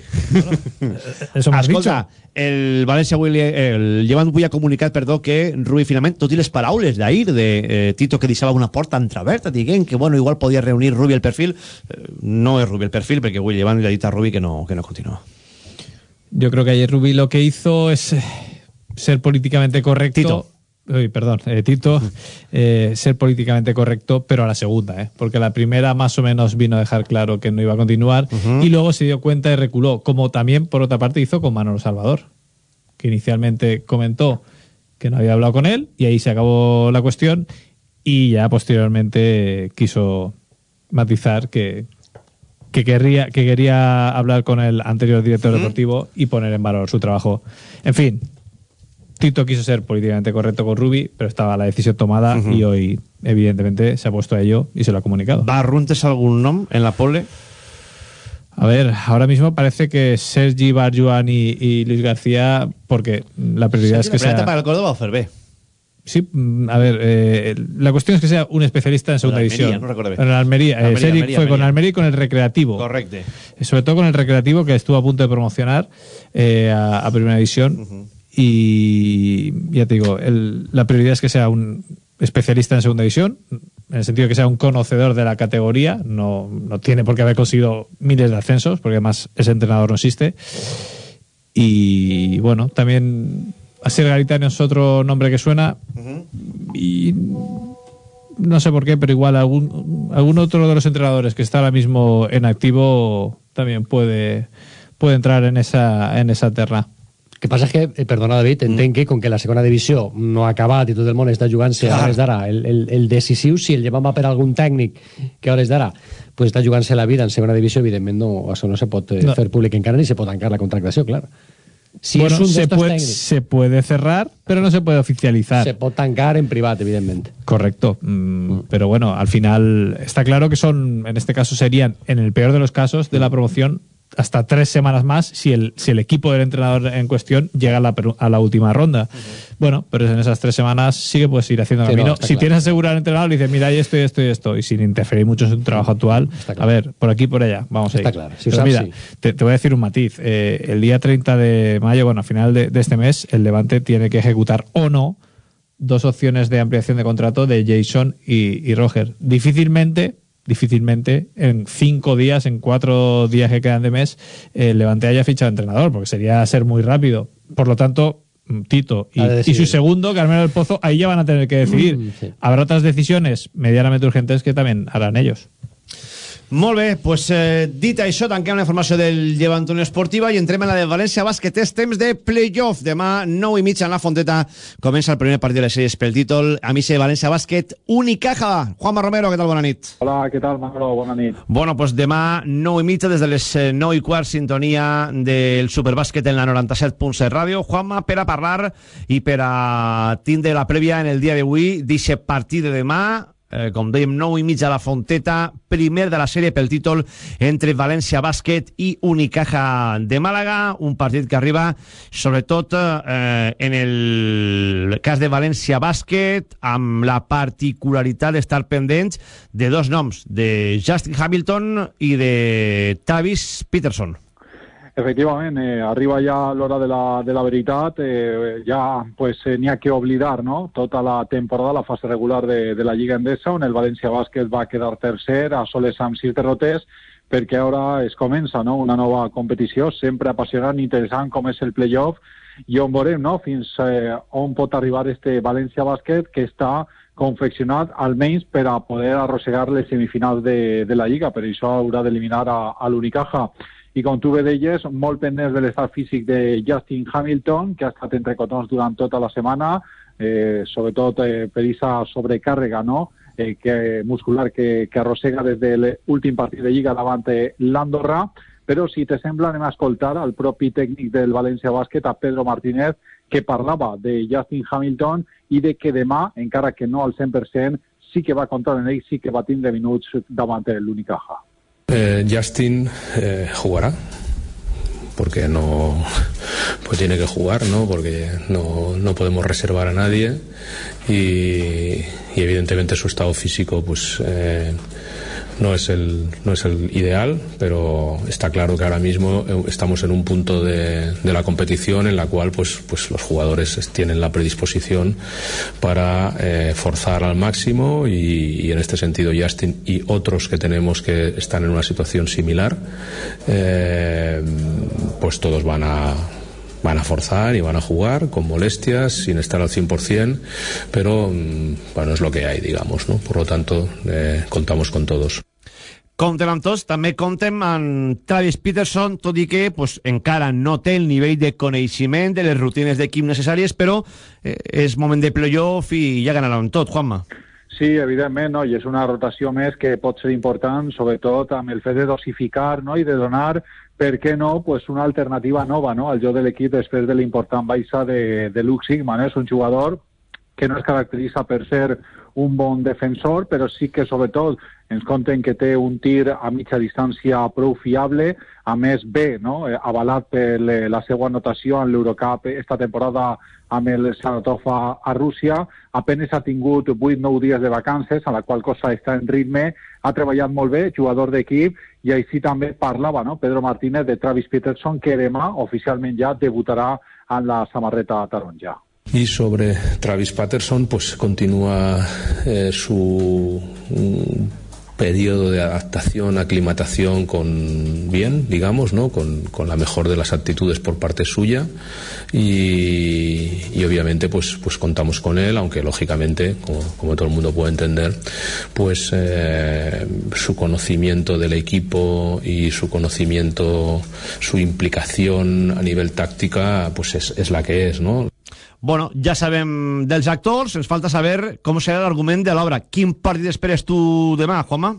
Eso me has Escolta, dicho. el València avui, li- el Llevant avui ha comunicat, perdó, que Rui finalment, tot i les paraules d'ahir de eh, Tito que deixava una porta entreverta dient que, bueno, igual podia reunir Rubi el perfil, eh, no és Rubi el perfil, perquè avui Llevant li ha dit a Rubi que no, que no continua. Yo creo que ayer Rubí lo que hizo es eh, ser políticamente correcto. Tito. Uy, perdón, eh, Tito, eh, ser políticamente correcto, pero a la segunda, ¿eh? porque la primera más o menos vino a dejar claro que no iba a continuar y luego se dio cuenta y reculó, como también por otra parte hizo con Manolo Salvador, que inicialmente comentó que no había hablado con él y ahí se acabó la cuestión y ya posteriormente quiso matizar que, que, querría, que quería hablar con el anterior director deportivo y poner en valor su trabajo. En fin, Tito quiso ser políticamente correcto con Rubi, pero estaba la decisión tomada y hoy, evidentemente, se ha puesto a ello y se lo ha comunicado. Va Runtes algun nom en la pole? A ver, ahora mismo parece que Sergi Barjuan y, y Luis García, porque la prioridad es que sea... etapa del Córdoba ho fer bé. Sí, mm, a ver, eh, la cuestión es que sea un especialista en segunda Almería, división. no recuerdo bien. En el Almería, eh, Almería, Almería, fue con Almería. Y con el Recreativo. Correcte. Eh, Sobre todo con el Recreativo que estuvo a punto de promocionar eh, a, a Primera División. Y ya te digo, el- la prioridad es que sea un especialista en segunda división, en el sentido de que sea un conocedor de la categoría, no, no tiene por qué haber conseguido miles de ascensos, porque además ese entrenador no existe. Y bueno, también Asier Garitano es otro nombre que suena. Y no sé por qué, pero igual algún, algún otro de los entrenadores que está ahora mismo en activo también puede, puede entrar en esa, en esa terna. Que passa és que, eh, perdona David, entenc que com que la segona divisió no ha acabat i tot el món està jugant-se a hores d'ara el, el, el decisiu, si el llevant va per algun tècnic que a hores d'ara pues està jugant-se la vida en segona divisió, evidentment no, això no se pot eh, No. fer públic encara ni se pot tancar la contractació, clar. Si bueno, un se puede, se puede cerrar, pero no se puede oficializar. se pot tancar en privat, evidentment. Correcto. Mm, Pero bueno, al final está claro que son, en este caso serían, en el peor de los casos, de la promoción hasta tres semanas más si el, si el equipo del entrenador en cuestión llega a la, a la última ronda. Bueno, pero en esas tres semanas sí que puedes ir haciendo Sí, camino. si claro. tienes asegurado al entrenador, le dices, mira, hay esto y esto y esto, y sin interferir mucho en tu trabajo actual, a ver, por aquí por allá, vamos a ir. Está claro. Si Pero usar, mira, sí. te, te voy a decir un matiz. Eh, el día 30 de mayo, bueno, a final de, de este mes, el Levante tiene que ejecutar o no dos opciones de ampliación de contrato de Jason y, y Roger. Difícilmente, difícilmente, en cinco días, en cuatro días que quedan de mes, el Levante haya fichado entrenador, porque sería ser muy rápido. Por lo tanto, mm, Tito y, su segundo, Carmelo del Pozo, ahí ya van a tener que decidir. Mm, sí. Habrá otras decisiones medianamente urgentes que también harán ellos. Molt bé, doncs, eh, dit això, tanquem la informació del Llevant Unió Esportiva i entrem en la de València Bàsquet. És temps de playoff. Demà, 9 i mitja en la Fonteta, comença el primer partit de les sèries pel títol. Amici de València Bàsquet, Unicaja. Juanma Romero, què tal? Bona nit. Hola, què tal, Manolo? Bona nit. Bueno, doncs demà, 9 i mitja, des de les eh, 9 i quart, sintonia del Superbàsquet en la 97.7 ràdio. Juanma, per a parlar i per a tindre la prèvia en el dia d'avui d'aquest partit de demà, eh, com dèiem, 9 i mitja a la Fonteta, primer de la sèrie pel títol entre València Bàsquet i Unicaja de Màlaga, un partit que arriba sobretot eh, en el cas de València Bàsquet amb la particularitat d'estar pendents de dos noms, de Justin Hamilton i de Travis Peterson. Efectivament, eh, arriba ja l'hora de, la, de la veritat, eh, ja pues, eh, n'hi ha que oblidar no? tota la temporada, la fase regular de, de la Lliga Endesa, on el València Bàsquet va quedar tercer a soles amb sis derrotes, perquè ara es comença no? una nova competició, sempre apassionant i interessant com és el playoff, i on veurem no? fins eh, on pot arribar este València Bàsquet, que està confeccionat almenys per a poder arrossegar les semifinals de, de la Lliga, per això haurà d'eliminar a, a l'Unicaja i com tu bé deies, molt pendents de l'estat físic de Justin Hamilton, que ha estat entre cotons durant tota la setmana, eh, sobretot eh, per aquesta sobrecàrrega no? eh, que, muscular que, que arrossega des de l'últim partit de Lliga davant eh, l'Andorra, però si te sembla anem a escoltar al propi tècnic del València Bàsquet, a Pedro Martínez, que parlava de Justin Hamilton i de que demà, encara que no al 100%, sí que va comptar en ell, sí que va tindre minuts davant l'Unicaja. Eh, Justin eh, jugará porque no pues tiene que jugar no porque no, no podemos reservar a nadie y, y evidentemente su estado físico pues eh, no es el no es el ideal pero está claro que ahora mismo eh, estamos en un punto de, de la competición en la cual pues pues los jugadores es- tienen la predisposición para eh, forzar al máximo y, y en este sentido Justin y otros que tenemos que están en una situación similar eh, pues todos van a van a forzar y van a jugar con molestias, sin estar al 100%, pero mm, bueno, es lo que hay, digamos, ¿no? Por lo tanto, eh, contamos con todos. Comptem amb tots, també comptem amb Travis Peterson, tot i que pues, encara no té el nivell de coneixement de les rutines d'equip necessàries, però eh, és moment de playoff i ja ganaran tot, Juanma. Sí, evidentment, no? i és una rotació més que pot ser important, sobretot amb el fet de dosificar no? i de donar, per què no, pues una alternativa nova no? al joc de l'equip després de l'important baixa de, de Luke Sigma. No? És un jugador que no es caracteritza per ser un bon defensor, però sí que sobretot ens compten que té un tir a mitja distància prou fiable, a més bé, no? eh, avalat per le, la seva anotació en l'Eurocup esta temporada amb el Saratov a, Rússia, apenas ha tingut 8-9 dies de vacances, a la qual cosa està en ritme, ha treballat molt bé, jugador d'equip, i així també parlava no? Pedro Martínez de Travis Peterson, que demà oficialment ja debutarà en la samarreta taronja. Y sobre Travis Patterson, pues continúa eh, su periodo de adaptación, aclimatación con bien, digamos, ¿no? Con, con la mejor de las actitudes por parte suya y, y obviamente pues, pues contamos con él, aunque lógicamente, como, como todo el mundo puede entender, pues eh, su conocimiento del equipo y su conocimiento, su implicación a nivel táctica, pues es, es la que es, ¿no? Bueno, ja sabem dels actors, ens falta saber com serà l'argument de l'obra. Quin partit esperes tu demà, Juanma?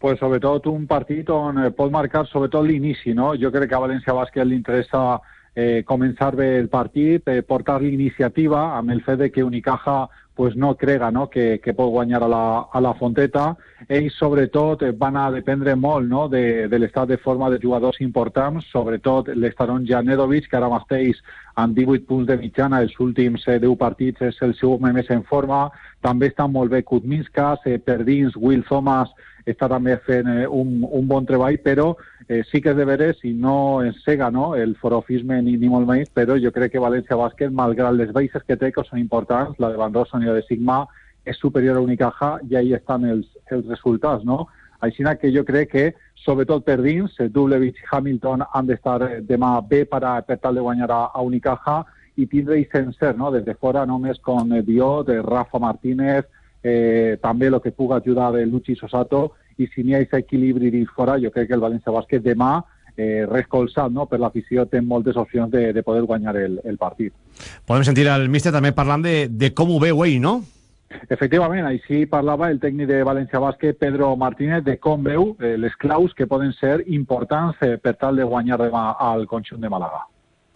Pues sobretot un partit on eh, pot marcar sobretot l'inici, no? Jo crec que a València Bàsquet li interessa eh, començar bé el partit, eh, portar l'iniciativa amb el fet de que Unicaja pues no crega no? Que, que pot guanyar a la, a la Fonteta. Ells, sobretot, eh, van a dependre molt no? de, de l'estat de forma de jugadors importants, sobretot l'Estaron Janedovic, que ara mateix amb 18 punts de mitjana els últims eh, 10 partits és el seu home més en forma. També està molt bé Kutminskas, eh, per dins Will Thomas està també fent eh, un, un bon treball, però eh, sí que és de veres i no ens cega no? el forofisme ni, ni molt menys, però jo crec que València Bàsquet, malgrat les baixes que té, que són importants, la de Van Rossum i la de Sigma, és superior a Unicaja i ahí estan els, els resultats, no? Així que jo crec que, sobretot per dins, Dublevich i Hamilton han d'estar eh, demà bé per, a, per tal de guanyar a, a Unicaja i tindre i sencer, no? des de fora només con Diot, Rafa Martínez, eh, també el que puga ajudar el Luchi Sosato i si n'hi ha aquest equilibri dins fora, jo crec que el València Bàsquet demà eh, recolzat no? per l'afició té moltes opcions de, de poder guanyar el, el partit. Podem sentir al míster també parlant de, de com ho veu ell, no? Efectivament, així parlava el tècnic de València Bàsquet, Pedro Martínez, de com veu eh, les claus que poden ser importants eh, per tal de guanyar demà al conjunt de Màlaga.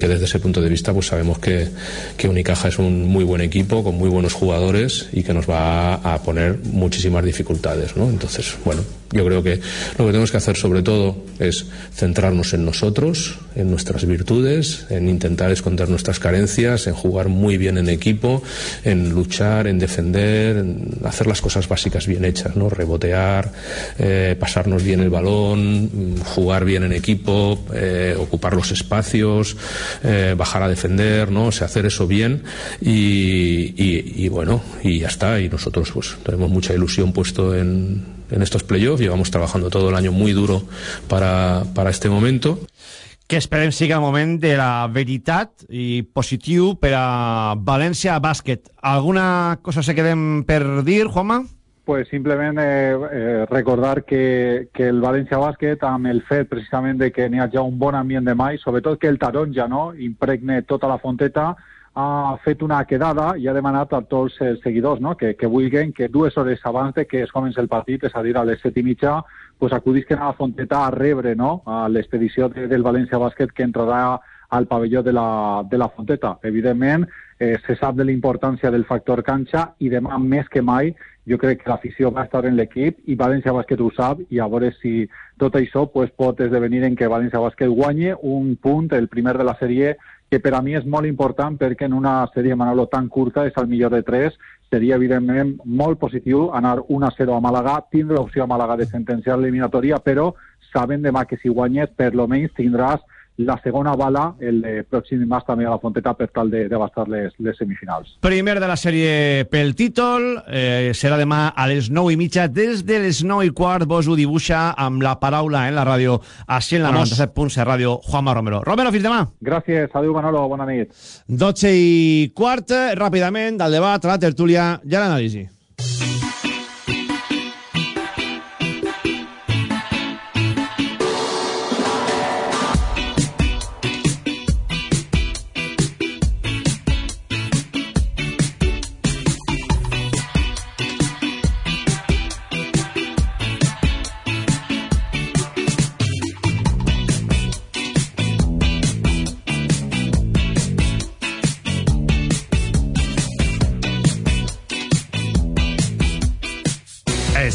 Que desde ese punto de vista pues sabemos que, que, Unicaja es un muy buen equipo con muy buenos jugadores y que nos va a poner muchísimas dificultades ¿no? entonces bueno yo creo que lo que tenemos que hacer sobre todo es centrarnos en nosotros en nuestras virtudes en intentar esconder nuestras carencias en jugar muy bien en equipo en luchar en defender en hacer las cosas básicas bien hechas ¿no? rebotear eh, pasarnos bien el balón jugar bien en equipo eh, ocupar los espacios eh, bajar a defender, ¿no? O sea, hacer eso bien y, y, y, bueno, y ya está. Y nosotros pues tenemos mucha ilusión puesto en, en estos playoffs, llevamos trabajando todo el año muy duro para, para este momento. que esperem siga el moment de la veritat i positiu per a València Bàsquet. Alguna cosa se quedem per dir, Juanma? Pues simplement eh, eh, recordar que, que el València Bàsquet, amb el fet precisament de que n'hi ha ja un bon ambient de mai, sobretot que el taronja no, impregne tota la fonteta, ha fet una quedada i ha demanat a tots els seguidors no? que, que vulguin que dues hores abans de que es comenci el partit, és a dir, a les set i mitja, pues acudisquen a la Fonteta a rebre no? a l'expedició de, del València Bàsquet que entrarà al pavelló de la, de la Fonteta. Evidentment, eh, se sap de la importància del factor canxa i demà més que mai jo crec que l'afició va estar en l'equip i València Bàsquet ho sap i a veure si tot això pues, pot esdevenir en que València Bàsquet guanye un punt, el primer de la sèrie, que per a mi és molt important perquè en una sèrie Manolo tan curta és el millor de tres. Seria evidentment molt positiu anar 1-0 a Màlaga, tindre l'opció a Màlaga de sentenciar l'eliminatòria, però sabent demà que si guanyes per lo menys tindràs la segona bala el eh, pròxim dimarts també a la Fonteta per tal de, de bastar les, les semifinals. Primer de la sèrie pel títol, eh, serà demà a les 9 i mitja, des de les 9 i quart vos ho dibuixa amb la paraula en la ràdio, així en la 97.7 ràdio, Juanma Romero. Romero, fins demà. Gràcies, adéu Manolo, bona nit. 12 i quart, ràpidament, al debat, a la tertúlia i a l'anàlisi.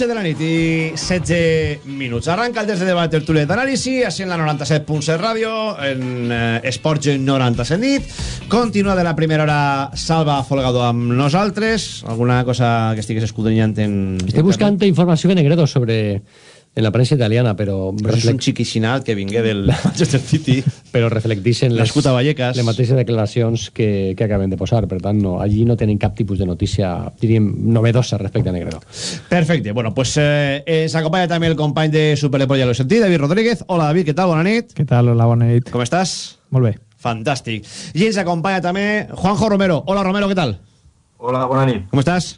Dotze de la nit i 16 minuts. Arranca el des de debat tertúlia d'anàlisi, així en la 97.7 ràdio, en eh, Esports 97 nit. Continua de la primera hora Salva Folgado amb nosaltres. Alguna cosa que estigues escudrinyant en... Estic buscant informació de Negredo sobre en la premsa italiana, però... Però és un xiquicinat que vingué del Manchester City. però reflecteixen les, Nascut a Vallecas. les mateixes declaracions que, que acaben de posar. Per tant, no, allí no tenen cap tipus de notícia, diríem, novedosa respecte a Negredo. Perfecte. Bueno, pues eh, ens acompanya també el company de Superdeporte, ja l'ho sentit, David Rodríguez. Hola, David, què tal? Bona nit. Què tal? Hola, bona nit. Com estàs? Molt bé. Fantàstic. I ens acompanya també Juanjo Romero. Hola, Romero, què tal? Hola, bona nit. Com estàs?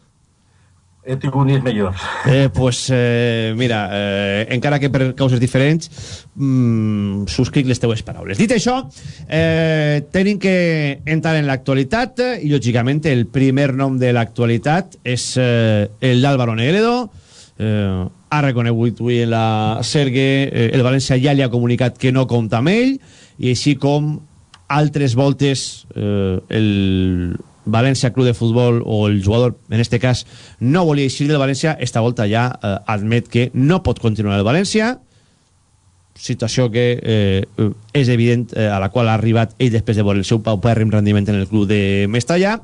He tingut nits millors. Eh, pues, eh, mira, eh, encara que per causes diferents, mm, subscric les teues paraules. Dit això, eh, tenim que entrar en l'actualitat i, lògicament, el primer nom de l'actualitat és eh, el d'Álvaro Negredo. Eh, ha reconegut avui la Sergue, eh, el València ja li ha comunicat que no compta amb ell, i així com altres voltes eh, el València Club de Futbol o el jugador, en este cas, no volia eixir del València, esta volta ja eh, admet que no pot continuar el València, situació que eh, és evident eh, a la qual ha arribat ell després de veure el seu paupèrrim rendiment en el club de Mestalla.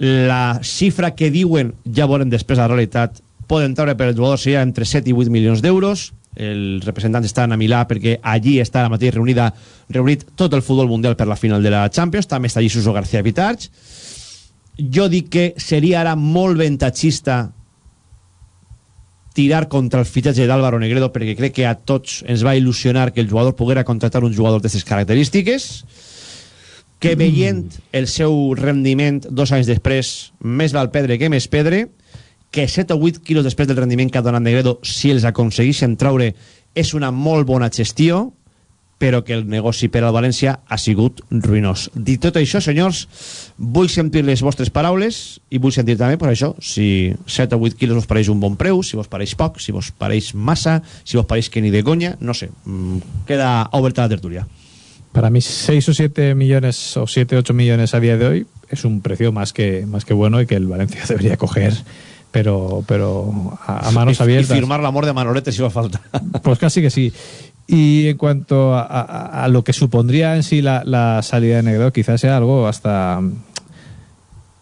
La xifra que diuen, ja veurem després la realitat, poden treure per el jugador seria entre 7 i 8 milions d'euros, els representants estan a Milà perquè allí està la mateixa reunida reunit tot el futbol mundial per la final de la Champions. També està allí Suso García Pitarch jo dic que seria ara molt ventatxista tirar contra el fitxatge d'Álvaro Negredo perquè crec que a tots ens va il·lusionar que el jugador poguera contractar un jugador d'aquestes característiques que veient el seu rendiment dos anys després més val pedre que més pedre que 7 o 8 quilos després del rendiment que ha donat Negredo, si els aconsegueixen traure, és una molt bona gestió, però que el negoci per al València ha sigut ruïnós. Dit tot això, senyors, vull sentir les vostres paraules i vull sentir també, per això, si 7 o 8 quilos us pareix un bon preu, si vos pareix poc, si vos pareix massa, si vos pareix que ni de conya, no sé, mm, queda oberta la tertulia. Para mí 6 o 7 millones o 7 o 8 millones a día de hoy es un precio más que, más que bueno y que el Valencia debería coger pero, pero a, a manos abiertas. Y firmar la amor de Manolete si va a falta. Pues casi que sí. Y en cuanto a, a- a lo que supondría en sí la, la salida de Negredo, quizás sea algo hasta mm,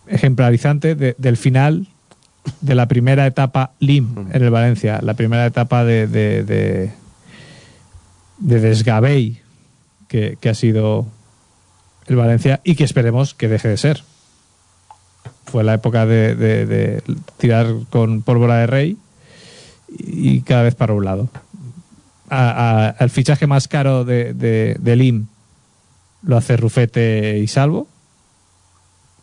ejemplarizante de- del final de la primera etapa LIM en el Valencia, la primera etapa de, de, de, de desgabey que, que ha sido el Valencia y que esperemos que deje de ser. Fue la época de, de- de tirar con pólvora de rey y cada vez para un lado. A- a- al fichaje más caro de, de, de Lim lo hace Rufete y Salvo.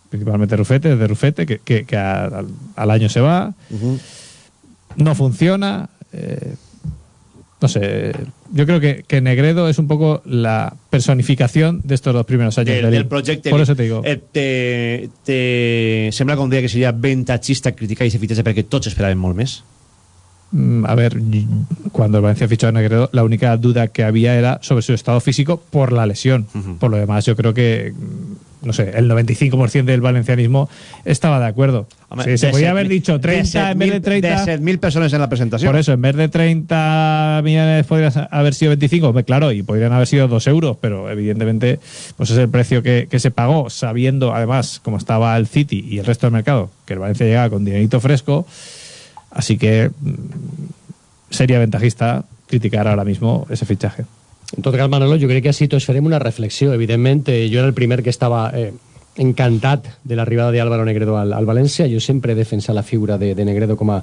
Principalmente Rufete, de Rufete, que, que- que a- al, al año se va. No funciona. eh, no sé. Yo creo que, que Negredo es un poco la personificación de estos dos primeros años del, de del Lim. projecte Por eso te digo. eh, te, te sembla com dia que seria ventatxista criticar aquest fitxatge perquè tots esperaven molt més Mm, A ver, cuando el Valencia fichó a Negredo, la única duda que había era sobre su estado físico por la lesión. Por lo demás, yo creo que, no sé, el 95% del valencianismo estaba de acuerdo. Home, Sí, se podía 7.000 haber dicho 30 en vez de 30. de 7.000 persones en la presentació Por eso, en vez de 30 millones podrían haber sido 25, hombre, claro, y podrían haber sido 2 euros, pero evidentemente pues es el precio que, que se pagó, sabiendo además cómo estaba el City y el resto del mercado, que el Valencia llegaba con dinerito fresco, así que mm, sería ventajista criticar ahora mismo ese fichaje. En tot cas, Manolo, jo crec que així tots farem una reflexió. Evidentment, eh, jo era el primer que estava eh, encantat de l'arribada d'Álvaro Negredo al, al València. Jo sempre he defensat la figura de, de Negredo com a,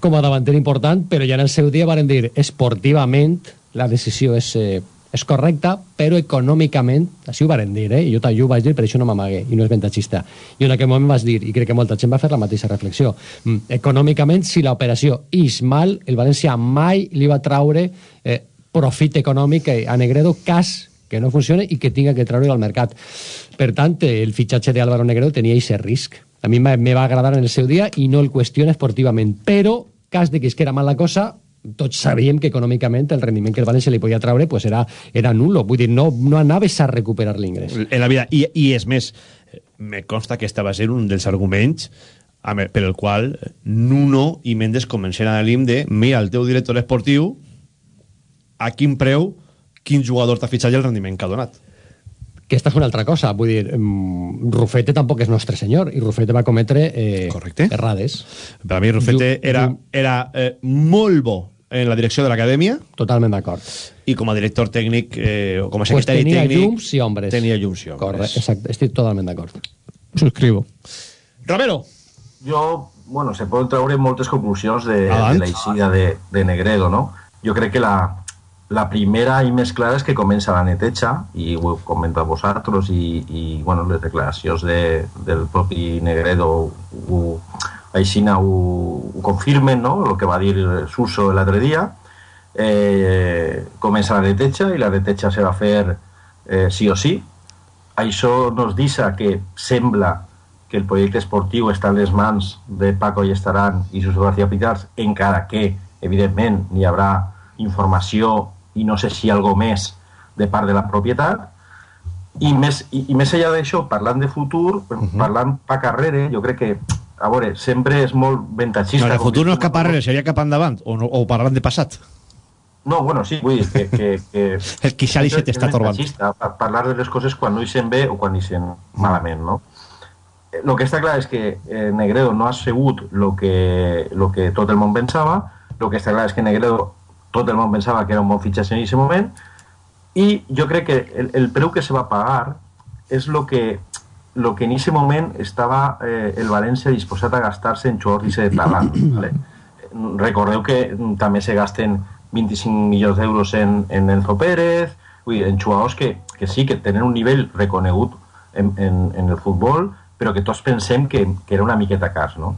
com a davanter important, però ja en el seu dia varen dir esportivament la decisió és eh, és correcta, però econòmicament, així ho varen dir, eh? i jo també ho vaig dir, per això no m'amagué, i no és ventatxista. I en aquell moment vas dir, i crec que molta gent va fer la mateixa reflexió, mm, econòmicament, si l'operació és mal, el València mai li va traure eh, profit econòmic a Negredo, cas que no funcione i que tinga que treure al mercat. Per tant, el fitxatge d'Álvaro Negredo tenia aquest risc. A mi me va agradar en el seu dia i no el qüestiona esportivament, però cas de que es que era mal la cosa, tots sabíem que econòmicament el rendiment que el València li podia treure pues era, era nulo. Vull dir, no, no anaves a recuperar l'ingrés. En la vida. I, I és més, me consta que este va ser un dels arguments per el qual Nuno i Mendes convenceren a l'IM de mira, el teu director esportiu a quin preu quin jugador t'ha fitxat i el rendiment que ha donat. que esta és una altra cosa, vull dir, Rufete tampoc és nostre senyor, i Rufete va cometre eh, Correcte. errades. Per a mi Rufete Ju- era, era eh, molt bo en la direcció de l'acadèmia Totalment d'acord. i com a director tècnic o com a Pues secretari tenia tècnic llums i ombres. tenia llums i ombres. Correcte, exacte, estic totalment d'acord. Suscribo. Romero. Jo, bueno, se poden treure moltes conclusions de, de la eixida de, de Negredo, no? Jo crec que la, la primera i més clara és que comença la neteja, i ho heu comentat vosaltres, i, i bueno, les declaracions de, del propi Negredo ho, aixina ho, ho confirmen, no?, el que va dir Suso l'altre dia. Eh, comença la neteja i la neteja se va fer eh, sí o sí. Això nos deixa que sembla que el projecte esportiu està en les mans de Paco Llestaran i Suso García Pitars, encara que, evidentment, n'hi haurà informació i no sé si algo més de part de la propietat. I més, i, i més enllà d'això, parlant de futur, uh -huh. parlant pa carrere, jo crec que, a veure, sempre és molt ventatxista. No, el futur no és cap arrere, seria cap endavant, o, no, o parlant de passat. No, bueno, sí, vull dir que... que, que El Quixali se t'està torbant. Parlar de les coses quan no hi sent bé o quan hi sent malament, no? El que està clar és que eh, Negredo no ha sigut el que, lo que tot el món pensava, el que està clar és que Negredo tot el món pensava que era un bon fitxatge en aquest moment, i jo crec que el, el preu que se va pagar és el que, lo que en aquest moment estava eh, el València disposat a gastar-se en jugadors de talent. Vale? Recordeu que mm, també se gasten 25 milions d'euros en, en Enzo Pérez, vull dir, en jugadors que, que sí que tenen un nivell reconegut en, en, en el futbol, però que tots pensem que, que era una miqueta cars, no?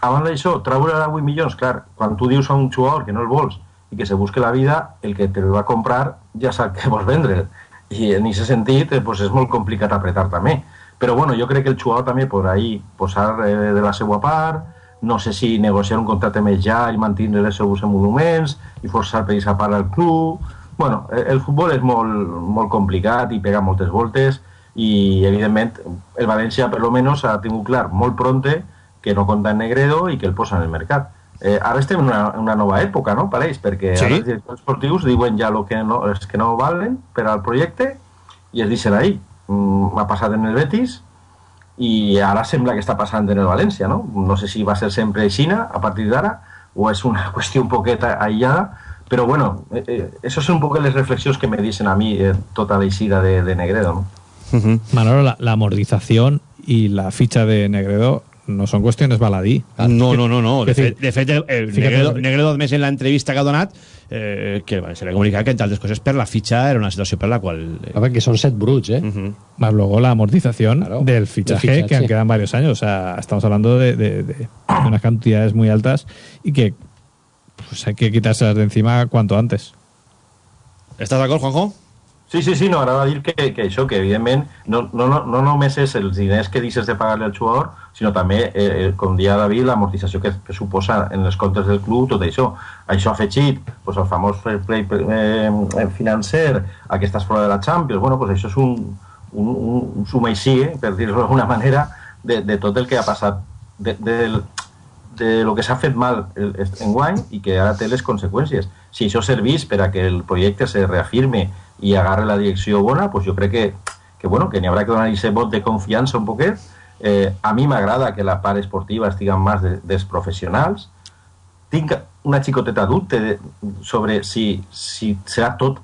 Abans d'això, treure ara 8 milions, clar, quan tu dius a un jugador que no el vols i que se busque la vida, el que te va comprar ja sap que vols vendre. I en aquest sentit, pues és molt complicat apretar també. Però bueno, jo crec que el jugador també podrà ahir posar eh, de la seva part, no sé si negociar un contracte més ja i mantenir els seus emoluments i forçar per aquesta part al club. Bueno, el futbol és molt, molt complicat i pega moltes voltes i evidentment el València per lo menos ha tingut clar molt pronte que no compta en Negredo i que el posa en el mercat. Eh, ara estem en una, una nova època, no? Pareix, perquè Sí. ara els directors esportius diuen ja lo que no, els que no valen per al projecte i es deixen ahí. Mm, ha passat en el Betis i ara sembla que està passant en el València, no? No sé si va ser sempre aixina a partir d'ara o és una qüestió un poquet aïllada, però bueno, eh, eh, eso són un poc les reflexions que me dicen a mi eh, tota l'eixida de, de Negredo, no? Manolo, la, la amortización y la ficha de Negredo no son cuestiones baladí. No, no, no, no. De fet, de fet el, el Negredo, Negredo, més en l'entrevista que ha donat, eh, que bueno, se li ha comunicat que, entre altres coses, per la fitxa era una situació per la qual... Eh, A ver, que son set bruts, ¿eh? Más luego la amortización del fichaje, fichaje. que quedan varios años. O sea, estamos hablando de, de- de- de unas cantidades muy altas y que pues hay que quitárselas de encima cuanto antes. ¿Estás d'acord, Juanjo? Sí, sí, sí, no, ara va dir que, que això, que evidentment no, no, no, no només és els diners que deixes de pagar-li al jugador, sinó també, eh, com dia David, l'amortització que, que suposa en els comptes del club, tot això. Això ha afegit pues, el famós fair play eh, financer, a que estàs fora de la Champions, bueno, pues això és un, un, un, un suma i sigue, per dir-ho d'alguna manera, de, de tot el que ha passat, de, del, de lo que s'ha fet mal en guany i que ara té les conseqüències. Si això servís per a que el projecte se reafirme i agarre la direcció bona, pues jo crec que, que, bueno, que n'hi haurà que donar aquest vot de confiança un poquet. Eh, a mi m'agrada que la part esportiva estigui en mans de, dels professionals. Tinc una xicoteta dubte de, sobre si, si serà tot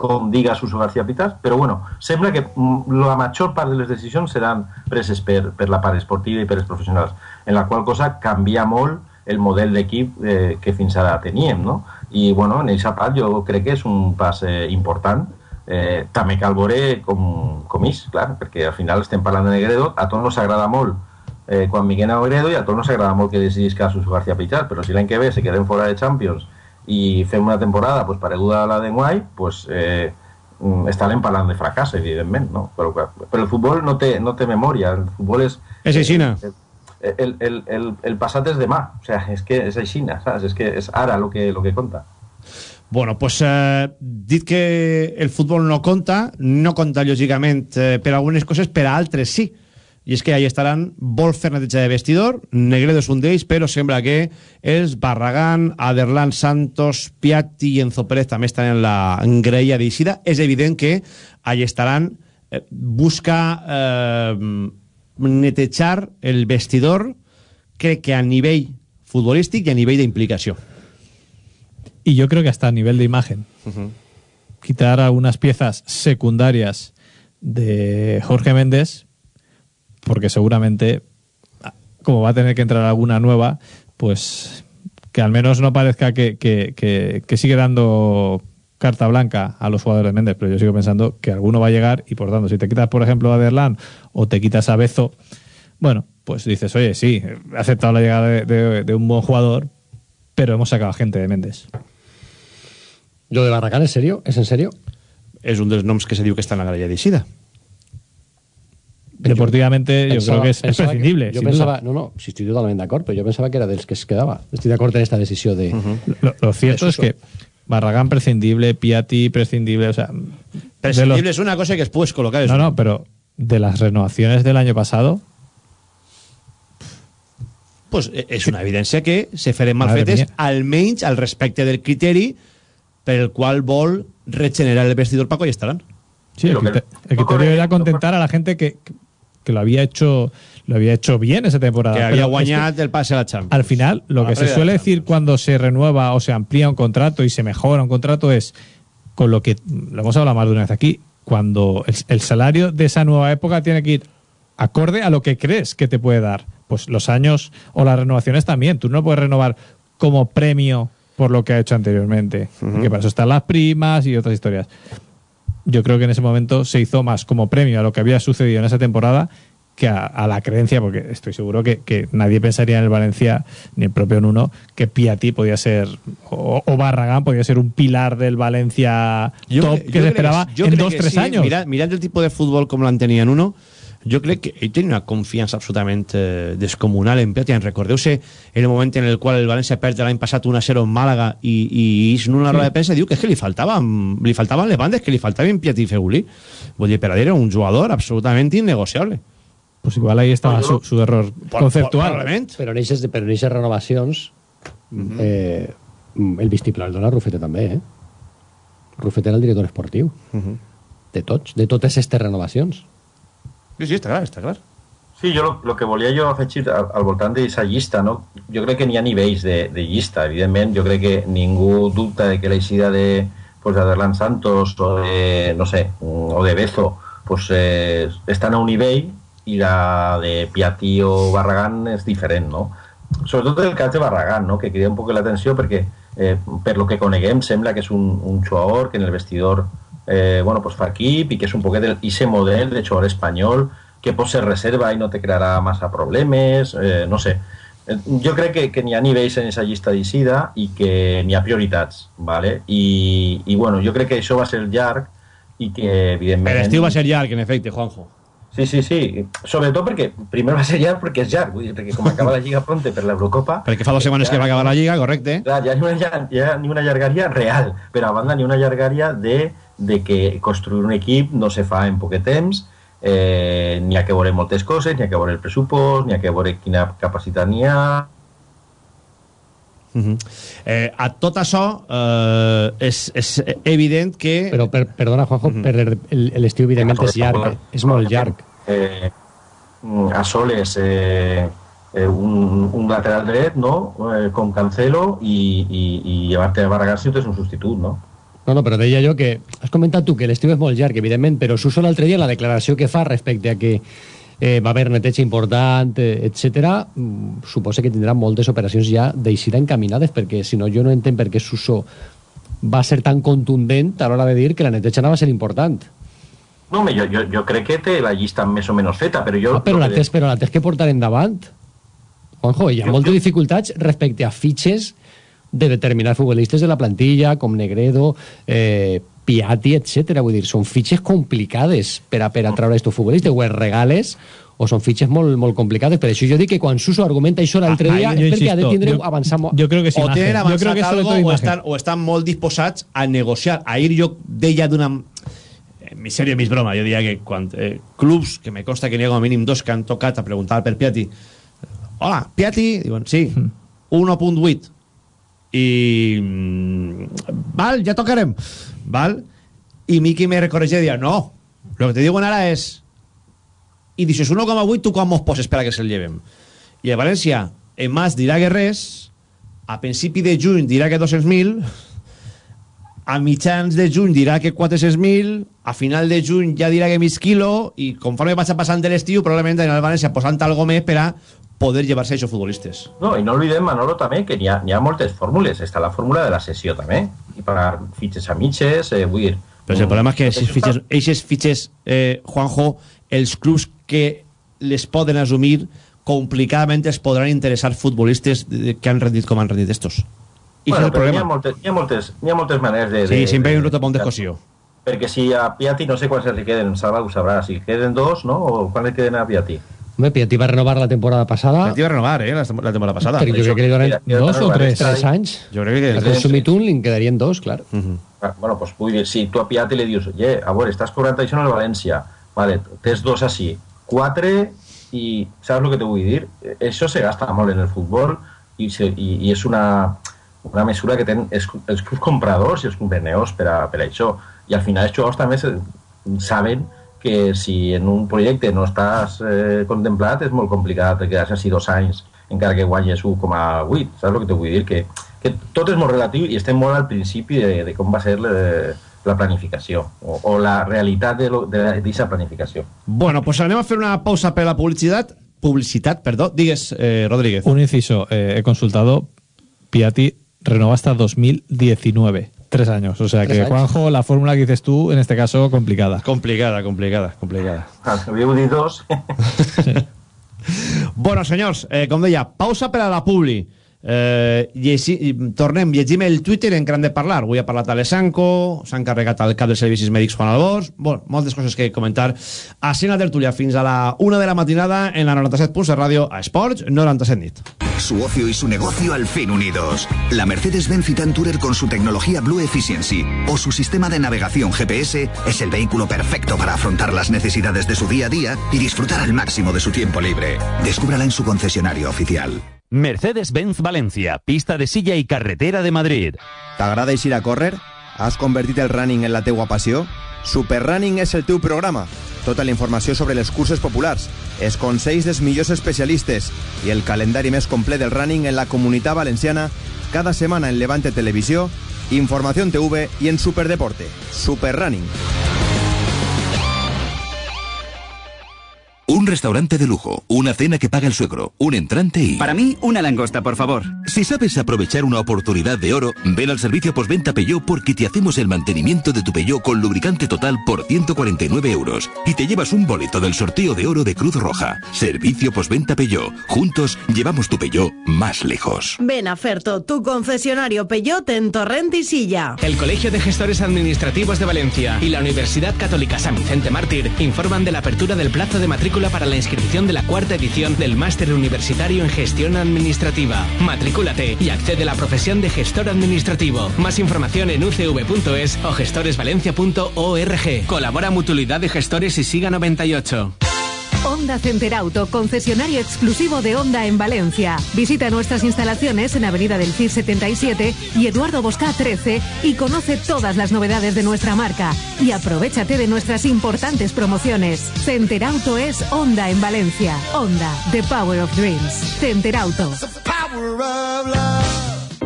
com diga Suso García Pitas, però bueno, sembla que la major part de les decisions seran preses per, per la part esportiva i per els professionals, en la qual cosa canvia molt el model d'equip eh, que fins ara teníem, no? I, bueno, en aquest part jo crec que és un pas eh, important. Eh, també cal veure com, com és, clar, perquè al final estem parlant de Negredo, a tots nos agrada molt eh, quan Miguel Negredo i a tots nos agrada molt que decidís Casus García Pichar, però si l'any que ve se quedem fora de Champions i fem una temporada pues, pareguda a la d'enguany, pues, eh, mm, estarem parlant de fracàs, evidentment, no? Però, però el futbol no té, no té memòria, el futbol és... És aixina. El, el, el, el, el passat és demà, o sea, és que és aixina, saps? És que és ara el que, lo que conta. Bueno, pues eh, dit que el futbol no conta, no conta lògicament eh, per algunes coses, per a altres sí. I és que ahí estaran vol fer de vestidor, Negredo és un d'ells, però sembla que els Barragán, Aderlan Santos, Piatti i Enzo Pérez també estan en la greia d'Eixida. És evident que ahí estaran eh, busca eh, netejar el vestidor, crec que a nivell futbolístic i a nivell d'implicació. Y yo creo que hasta a nivel de imagen. Quitar algunas piezas secundarias de Jorge Méndez, porque seguramente, como va a tener que entrar alguna nueva, pues que al menos no parezca que, que, que, que sigue dando carta blanca a los jugadores de Méndez, pero yo sigo pensando que alguno va a llegar y por tanto, si te quitas, por ejemplo, a Derlan o te quitas a Bezo, bueno, pues dices, oye, sí, he aceptado la llegada de, de- de un buen jugador, pero hemos sacado gente de Méndez. ¿Lo de Barragán es serio? ¿Es en serio? És un dels noms que se diu que està en la galeria d'Eixida. Deportivamente, yo creo que es, es prescindible. yo sin pensaba, duda. no, no, si estoy totalmente de acuerdo, pero yo pensaba que era dels que es quedaba. Estoy de acuerdo en esta decisión de... Lo, lo cierto de es que Barragán prescindible, Piatti prescindible, o sea. Prescindible los- és una cosa que es puedes col·locar. No, no, pero de las renovaciones del año pasado, pues eh, és una evidència que se feren mal Madre fetes, mía. almenys al respecte del criteri per el qual vol regenerar el vestidor Paco i estaran. sí, el, criter- el criterio era contentar a la gente que, que lo había hecho lo había hecho bien esa temporada. Que había es que guanyat el pase a la Champions. al final, lo que se suele decir cuando se renueva o se amplía un contrato y se mejora un contrato es con lo que lo hemos hablado más de una vez aquí, cuando el, el salario de esa nueva época tiene que ir acorde a lo que crees que te puede dar. Pues los años o las renovaciones también. Tú no puedes renovar como premio por lo que ha hecho anteriormente. Que para eso están las primas y otras historias. Yo creo que en ese momento se hizo más como premio a lo que había sucedido en esa temporada que a, a la creencia, porque estoy seguro que, que nadie pensaría en el Valencia, ni el propio Nuno, que Piatti podía ser, o, o Barragán podía ser un pilar del Valencia top que se esperaba en dos, tres sí. años. Mira, mirant el tipus de futbol com l'entenia en uno, jo crec que ell tenia una confiança absolutament eh, descomunal en Piatti. Recordeu-se el moment en el qual el València perd l'any passat 1-0 en Màlaga i, i en una roda de premsa diu que és que li faltaven, li faltaven les bandes, que li faltaven Piatti i Feulí. Vull dir, per a dir, un jugador absolutament innegociable. Pues igual ahí estaba su, su error conceptual. Però en eixes, però en eixes renovacions eh, el vistiplau el dona Rufete també, eh? Rufete era el director esportiu. De tots, de totes aquestes renovacions. Sí, sí, està clar, està clar. Sí, jo lo, lo que volia jo afegir al, al voltant d'aquesta llista, no? jo crec que n'hi ha nivells de, de llista, evidentment, jo crec que ningú dubta de que l'eixida de pues, Aderlan Santos o de, no sé, o de Bezo pues, eh, estan a un nivell i la de Piatti o Barragán és diferent, no? Sobretot el cas de Barragán, no? que crida un poc l'atenció perquè eh, per lo que coneguem sembla que és un, un jugador que en el vestidor eh, bueno, pues fa equip i que és un poquet ese model de jugador espanyol que pot ser reserva i no te crearà massa problemes, eh, no sé. Eh, Jo crec que, que n'hi ha nivells en aquesta llista d'Isida i que n'hi ha prioritats, ¿vale? I, i bueno, jo crec que això va ser llarg i que evidentment... L'estiu va ser llarg, en efecte, Juanjo. Sí, sí, sí. Sobretot perquè primer va ser llarg perquè és llarg, vull dir, perquè com acaba la Lliga pronte per l'Eurocopa... Perquè fa dues setmanes que va acabar la Lliga, correcte. Clar, ja ni una, ja ni una llargària real, però a banda ni una llargària de, de que construir un equip no se fa en poc temps, eh, n'hi ha que veure moltes coses, n'hi ha que veure el pressupost, n'hi ha que veure quina capacitat n'hi ha... Uh -huh. eh, a tot això eh, és, és evident que... Però, per, perdona, Juanjo, per el- l'estiu, evidentment, és llarg. És molt llarg. Eh, a Soles, eh, eh, un, un lateral dret, no? Eh, com Cancelo i, i, i llevar-te a Barragán si és un substitut, no? No, no, però deia jo que... Has comentat tu que l'estiu és molt llarg, evidentment, però Suso l'altre dia en la declaració que fa respecte a que eh, va haver neteig important, eh, etc. Mm, suposa que tindrà moltes operacions ja d'eixida encaminades, perquè si no jo no entenc per què Suso va ser tan contundent a l'hora de dir que la neteja anava a ser important. No, home, jo, jo, jo crec que té la llista més o menys feta, però jo... Ah, però, la tens, però la tens que portar endavant. Juanjo, hi ha Jo- moltes jo- dificultats respecte a fitxes de determinats futbolistes de la plantilla, com Negredo, eh, Piatti, etc. Vull dir, són fitxes complicades per a, per a treure estos futbolistes, o els regales o són fitxes molt, molt complicades. Per això jo dic que quan Suso argumenta això l'altre Ah, dia jo és perquè ha de tindre jo- avançar... mo- Yo creo que o imagen. tenen Yo avançat creo que es sobre algo o estan, o estan molt disposats a negociar. Ahir jo deia d'una... En mi sèrio, mis broma, jo diria que quan eh, clubs, que me consta que n'hi ha com a mínim dos que han tocat a preguntar per Piatti, hola, Piatti, diuen, sí, 1.8 i mm, val, ja tocarem. Val, i Miki me recorregia i deia, no, lo que te diuen ara és i dices 1,8 tu quan mos poses per a que se'l llevem? I a València en Mas dirà que res a principi de juny dirà que 200.000 a mitjans de juny dirà que 400.000 a final de juny ja dirà que mig quilo i conforme vagi passant de l'estiu probablement en el València posant algo més per a poder llevar-se aquests futbolistes No, i no oblidem, Manolo, també, que n'hi ha, ha moltes fórmules. Està la fórmula de la sessió, també. I pagar fitxes a mitges, eh, vull dir... Però el problema és que aquests fitxes, aquests fitxes eh, Juanjo, els clubs que les poden assumir complicadament es podran interessar futbolistes que han rendit com han rendit estos. I bueno, és el però n'hi ha, problema. moltes, n'hi, ha moltes, n'hi ha moltes maneres de... Sí, de, sempre hi ha un de- rotopont de cossió. Perquè si a Piatti no sé quants li queden, Salva ho sabrà, si queden dos, no? O quan li queden a Piatti? Home, Piatti va renovar la temporada passada. Piatti va renovar, eh, la, la temporada passada. Però jo crec que li donen dos o tres, tres anys. Jo crec que... Ha consumit un, li en quedarien dos, clar. Ah, Bueno, pues vull dir, si tu a Piatti li dius, oye, a veure, estàs cobrant això en el València, vale, tens dos així, quatre, i saps el que te vull dir? Això se gasta molt en el futbol i, se, i, i és una, una mesura que tenen els, els clubs compradors i els comprenedors per a, per a això. I al final els jugadors també se, saben que si en un projecte no estàs eh, contemplat és molt complicat quedar-se així dos anys encara que guanyes 1,8 saps el que te vull dir? Que, que tot és molt relatiu i estem molt al principi de, de com va ser la, la planificació o, o la realitat d'aquesta planificació Bueno, pues anem a fer una pausa per la publicitat. Publicitat, perdó. Digues, eh, Rodríguez. Un inciso, eh, he consultado, Piatti renova hasta 2019, tres años. O sea que, años. Juanjo, la fórmula que dices tú, en este caso, complicada. Complicada, complicada, complicada. Havíeu dit dos Bueno, senyors, eh, com deia, pausa per a la Publi. Eh, llegi, tornem, llegim el Twitter en gran de parlar. Avui ha parlat Alessanco, s'ha encarregat el cap de servicis mèdics Juan Albors. Bueno, moltes coses que comentar. A Sena Tertulia fins a la una de la matinada en la 97 Punts de Ràdio a Esports 97 nit. Su ocio y su negocio al fin unidos. La Mercedes-Benz Citan Tourer con su tecnología Blue Efficiency o su sistema de navegación GPS es el vehículo perfecto para afrontar las necesidades de su día a día y disfrutar al máximo de su tiempo libre. Descúbrala en su concesionario oficial. Mercedes-Benz Valencia, pista de silla i carretera de Madrid. T'agrada eixir a córrer? Has convertit el running en la teua passió? Superrunning és el teu programa. Tota la informació sobre les curses populars, els consells dels millors especialistes i el calendari més complet del running en la comunitat valenciana cada setmana en Levante Televisió, Informació en TV i en Superdeporte. Superrunning. Un restaurante de lujo, una cena que paga el suegro, un entrante y... Para mí, una langosta, por favor. Si sabes aprovechar una oportunidad de oro, ven al servicio postventa Peugeot porque te hacemos el mantenimiento de tu Peugeot con lubricante total por 149 euros y te llevas un boleto del sorteo de oro de Cruz Roja. Servicio postventa Peugeot. Juntos llevamos tu Peugeot más lejos. Ven a Ferto, tu concesionario Peyote en Torrent y Silla. El Colegio de Gestores Administrativos de Valencia y la Universidad Católica San Vicente Mártir informan de la apertura del plazo de matrícula para la inscripción de la cuarta edición del Máster Universitario en Gestión Administrativa. Matrículate y accede a la profesión de gestor administrativo. Más información en ucv.es o gestoresvalencia.org. Colabora Mutualidad de Gestores y Siga 98. Honda Center Auto, concesionario exclusivo de Honda en Valencia. Visita nuestras instalaciones en Avenida del CIR 77 y Eduardo Bosca 13 y conoce todas las novedades de nuestra marca. Y aprovechate de nuestras importantes promociones. Center Auto es Honda en Valencia. Honda, The Power of Dreams. Center Auto.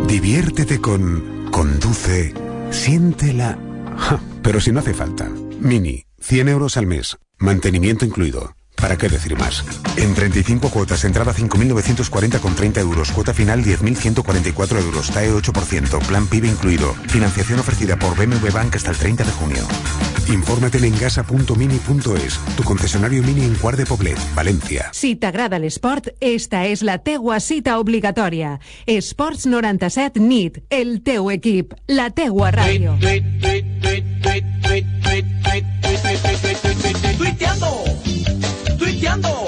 Diviértete con Conduce, siéntela. Pero si no hace falta. Mini, 100 euros al mes, mantenimiento incluido. ¿Para qué decir más? En 35 cuotas, entrada 5.940 con 30 euros, cuota final 10.144 euros, TAE 8%, plan PIB incluido. Financiación ofrecida por BMW Bank hasta el 30 de junio. Infórmate en engasa.mini.es, tu concesionario Mini en Cuart de Poblet, Valencia. Si t'agrada l'esport, esta és la teua cita obligatòria. Esports 97 NIT, el teu equip, la teua ràdio. Tuiteando, tuiteando,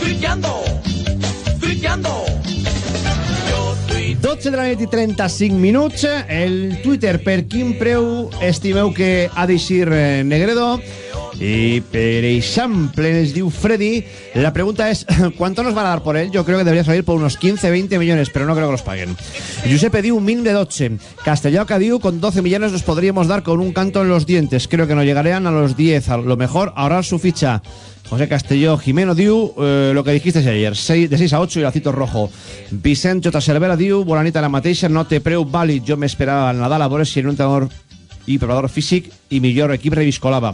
tuiteando, tuiteando. 12 de la nit i 35 minuts. El Twitter, per quin preu estimeu que ha d'eixir eh, Negredo? Y per ejemplo, ens diu Freddy, la pregunta es, ¿cuánto nos van a dar por él? Yo creo que debería salir por unos 15, 20 millones, pero no creo que los paguen. Giuseppe diu mínimo de 12. Castelló diu con 12 millones los podríamos dar con un canto en los dientes. Creo que no llegarían a los 10. A lo mejor ahorrar su ficha. José Castelló Jimeno diu eh, lo que dijiste ayer, 6, de 6 a 8 y lacito rojo. Vicent J. Cervera diu, bona la mateixa, no té preu vàlid, jo m'esperava al Nadal a veure si era un entrenador i preparador físic i millor equip reviscolava.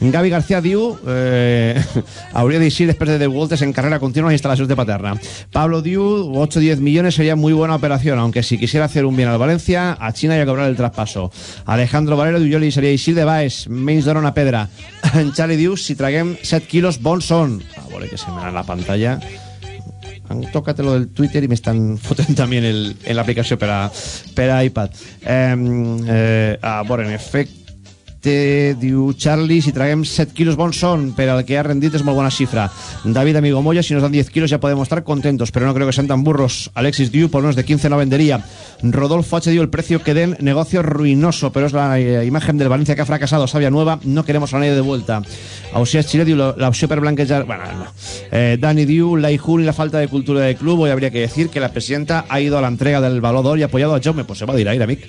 Gaby García diu eh, hauria d'eixir després de 10 voltes en carrera continua en instalacions de Paterna. Pablo diu 8 o 10 millones sería muy buena operación, aunque si quisiera hacer un bien al Valencia, a China hay que cobrar el traspaso. Alejandro Valero diu jo li seria eixir de Baes, menys una pedra. Charlie diu si traguem 7 quilos bons són. A veure que se me la pantalla tocat lo del Twitter i m'estan fotent també en, el, en l'aplicació per, a, per a iPad. Eh, eh, a veure, en efecte, diu Charlie, si traguem 7 quilos bons són, per al que ha rendit és molt bona xifra. David Amigo Moya, si nos dan 10 kilos ya podemos estar contentos, pero no creo que sean tan burros. Alexis diu, por menos de 15 no vendería. Rodolfo H. diu, el precio que den, negocio ruinoso, pero es la eh, imagen del Valencia que ha fracasado. Sabia nueva, no queremos a nadie de vuelta. Ausias Chile diu, la opció per blanquejar... Bueno, no. Eh, Dani diu, la Ijun y la falta de cultura del club. Hoy habría que decir que la presidenta ha ido a la entrega del Balón y ha apoyado a Jaume. Pues se va a ir a ir, amic.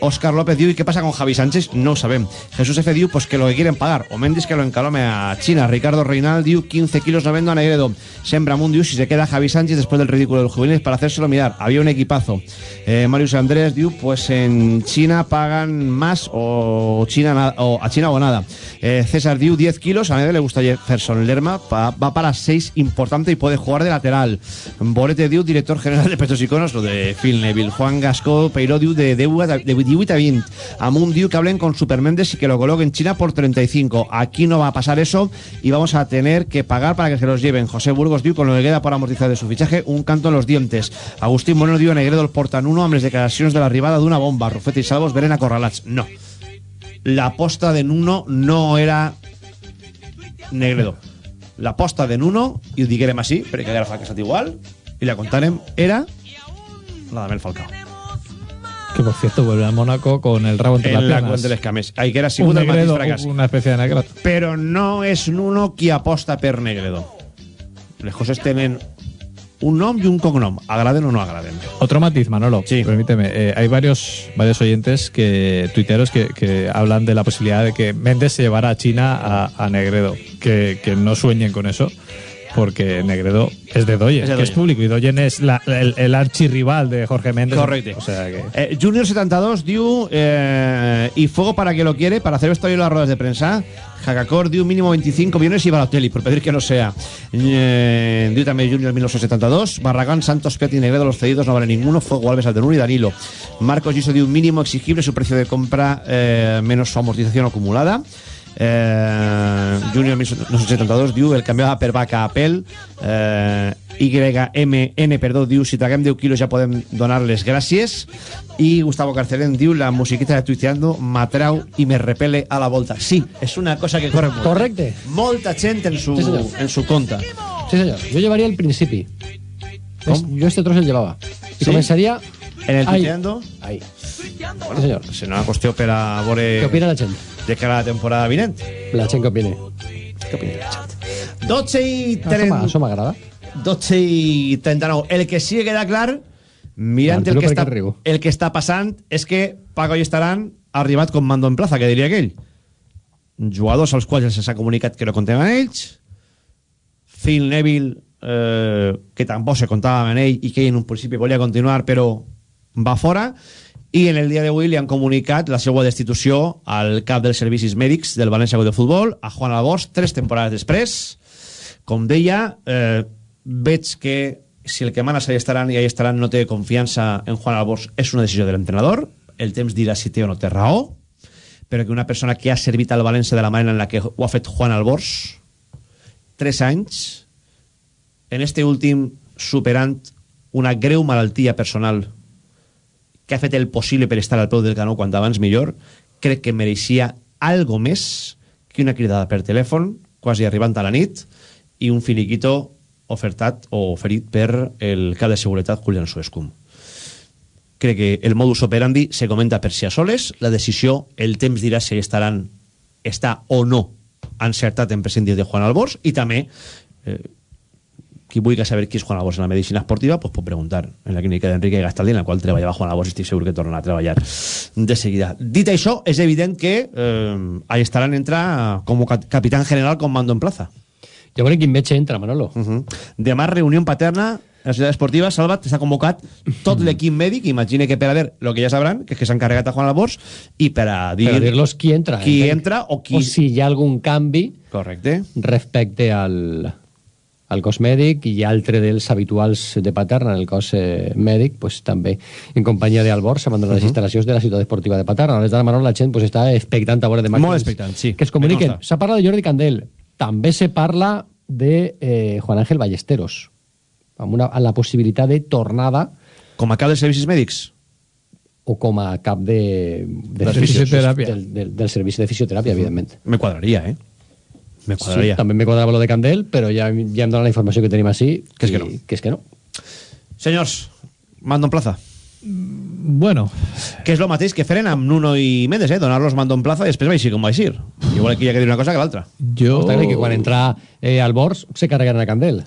Oscar López diu, ¿y qué pasa con Javi Sánchez? No ho sabem. Jesús F. diu, pues que lo que quieren pagar. O Mendes que lo encalome a China. Ricardo Reinal diu, 15 kilos no vendo a Negredo. Sembramun diu, si se queda Javi Sánchez después del ridículo del juvenil para hacérselo mirar. Había un equipazo. Eh, Marius Andrés diu, pues en China pagan más o China na- o a China o nada. Eh, César diu, 10 kilos. A nadie le gusta Jefferson Lerma. Va para 6, importante y puede jugar de lateral. Borete diu, director general de Petros Iconos, lo de Phil Neville. Juan Gasco, Peiró diu, de 10 a- de 18 a 20. Amun diu que hablen con Super Méndez y que lo coloquen en China por 35. Aquí no va a pasar eso y vamos a tener que pagar para que se los lleven. José Burgos diu, con lo que queda por amortizar de su fichaje, un canto en los dientes. Agustín Moreno diu, Negredo el portan uno amb les declaracions de l'arribada d'una bomba. Rufete i Salvos veren acorralats. No. L'aposta de Nuno no era Negredo. L'aposta de Nuno, i ho diguérem així, perquè ara fa que estat igual, i la contarem, era la d'Amel Falcao. Que por cierto vuelve a Mónaco con el rabo entre En las la piernas. cuenta de les cames. Ahí que era un Negredo, una especie de Negredo. Però no és Nuno qui aposta per Negredo. Les coses tenen un nom i un cognom. Agraden o no agraden. Otro matiz, Manolo, permíteme. Eh, hay varios, varios oyentes que tuiteros que, que hablan de la posibilidad de que Méndez se llevara a China a, a Negredo. Que, que no sueñen con eso, porque Negredo es de Doyen, Es que es público, y Doyen es la- el, el archirrival de Jorge Méndez. Correcte. O sea que. Eh, Junior 72 diu eh, y fuego para que lo quiere para hacer esto en las ruedas de prensa Hakakor diu mínimo 25 millones y Balotelli por pedir que no sea eh, diu també Junior 1972 Barragán, Santos, Piatti y Negredo los cedidos no vale ninguno Fuego, Alves, Aldenur y Danilo Marcos Giso diu mínimo exigible su precio de compra eh, menos su amortización acumulada eh, Junior 1972 diu el canviava per vaca a pèl eh, YMN perdó diu si traguem 10 quilos ja podem donar les gràcies i Gustavo Carcelén diu la musiquita de Tuiteando m'atrau i me repele a la volta sí, és una cosa que corre molt Correcte. molta gent en su, Sí, senyor. en su compte Sí, señor. Yo llevaría el principi. ¿Ves? Yo este trozo el llevaba. Y ¿Sí? comenzaría... en el ahí. Tuiteando Ahí. bueno, señor. serà una qüestió per a veure ¿Qué opina la gente? de cara a la temporada vinent La gente que opine. què opina la gent 12 i Això 30 m'ha- Això m'agrada. 12 i 39. El que sí que queda clar, mirant el que, està, què el que està passant, és que Paco i Estaran ha arribat com mando en plaza, que diria aquell. Jugadors als quals ja s'ha comunicat que no comptem amb ells, Phil Neville, eh, que tampoc se comptava amb ell i que en un principi volia continuar, però va fora, i en el dia d'avui li han comunicat la seva destitució al cap dels servicis mèdics del València de Futbol, a Juan Albors, tres temporades després, com deia, eh, veig que si el que mana s'hi estaran i ahí estaran no té confiança en Juan Albors és una decisió de l'entrenador, el temps dirà si té o no té raó, però que una persona que ha servit al València de la manera en la que ho ha fet Juan Albors, tres anys, en este últim superant una greu malaltia personal que ha fet el possible per estar al peu del canó quant abans millor, crec que mereixia algo més que una cridada per telèfon, quasi arribant a la nit, i un finiquito ofertat o oferit per el cap de seguretat Julián Suescum. Crec que el modus operandi se comenta per si a soles, la decisió, el temps dirà si estaran, està o no encertat en prescindir de Juan Albors, i també eh, qui vulgui saber qui és Juan Albors en la medicina esportiva pues pot preguntar en la clínica d'Enrique Gastaldi en la qual treballava Juan Albors estic segur que tornarà a treballar de seguida. Dit això, és evident que eh, ahí estaran entra com capitán general con mando en plaza. Jo crec que Inveche entra, Manolo. Uh -huh. Demà reunió paterna la ciutat esportiva, Salvat, està convocat tot l'equip mèdic, imagine que per a ver lo que ja sabran, que és que s'ha encarregat a Juan Albors, i per a dir... Per a dir-los qui entra. Qui entenc. entra o qui... O si hi ha algun canvi Correcte. respecte al, al cos mèdic i altre dels habituals de Paterna en el cos eh, mèdic, pues, també en companyia d'Albors abandona les Mhm. instal·lacions de la ciutat esportiva de Paterna. A les d'ara, Manolo, la gent pues, està expectant a veure demà Molt que es- expectant, sí. que es comuniquen. Se parla de Jordi Candel, també se parla de eh, Juan Ángel Ballesteros, amb, una, amb la possibilitat de tornada com a cap dels servicis mèdics o com a cap de, de, De fisioteràpia. del, del, del servici de fisioteràpia, evidentment. Me quadraria, eh? Me Sí, també me quadrava lo de Candel, ja, ja em dona la informació que tenim així. Que és que no. Que és que no. Senyors, mando en plaza. Bueno. Que és lo mateix que feren amb Nuno i Mendes, eh? Donar-los mando en plaza i després va així com va així. Igual aquí hi ha que dir una cosa que l'altra. Jo... Està que quan entra eh, al Bors se carreguen a Candel.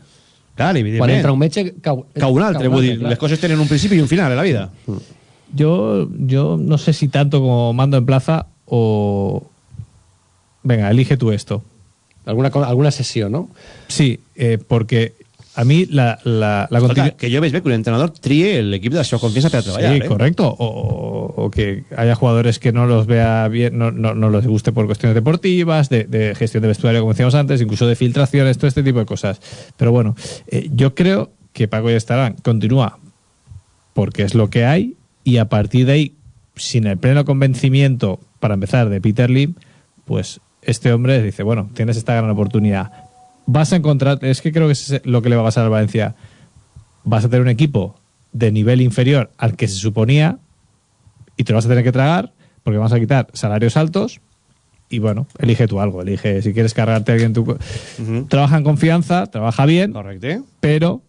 Clar, evidentment. Quan entra un metge, cau, Cau un altre, vull dir, clar. les coses tenen un principi i un final en la vida. Yo, yo no sé si tanto como mando en plaza o. Venga, elige tú esto. Alguna, alguna sesión, ¿no? Sí, eh, porque a mí la, la, la Escolta, continu- que jo veig bé que un entrenador trie l'equip de la seva confiança per a treballar, Sí, eh? correcto. O, o- o que haya jugadores que no los vea bien, no, no, no les guste por cuestiones deportivas, de, de gestión de vestuario, como decíamos antes, incluso de filtraciones, todo este tipo de cosas. Pero bueno, eh, yo creo que Paco y Estarán continúa porque es lo que hay y a partir de ahí, sin el pleno convencimiento, para empezar, de Peter Lim, pues este hombre dice, bueno, tienes esta gran oportunidad. Vas a encontrar, es que creo que es lo que le va a pasar al Valencia. Vas a tener un equipo de nivel inferior al que se suponía y te lo vas a tener que tragar porque vas a quitar salarios altos y bueno, elige tú algo, elige si quieres cargarte a alguien tu... Trabaja en confianza, trabaja bien, Correcte. pero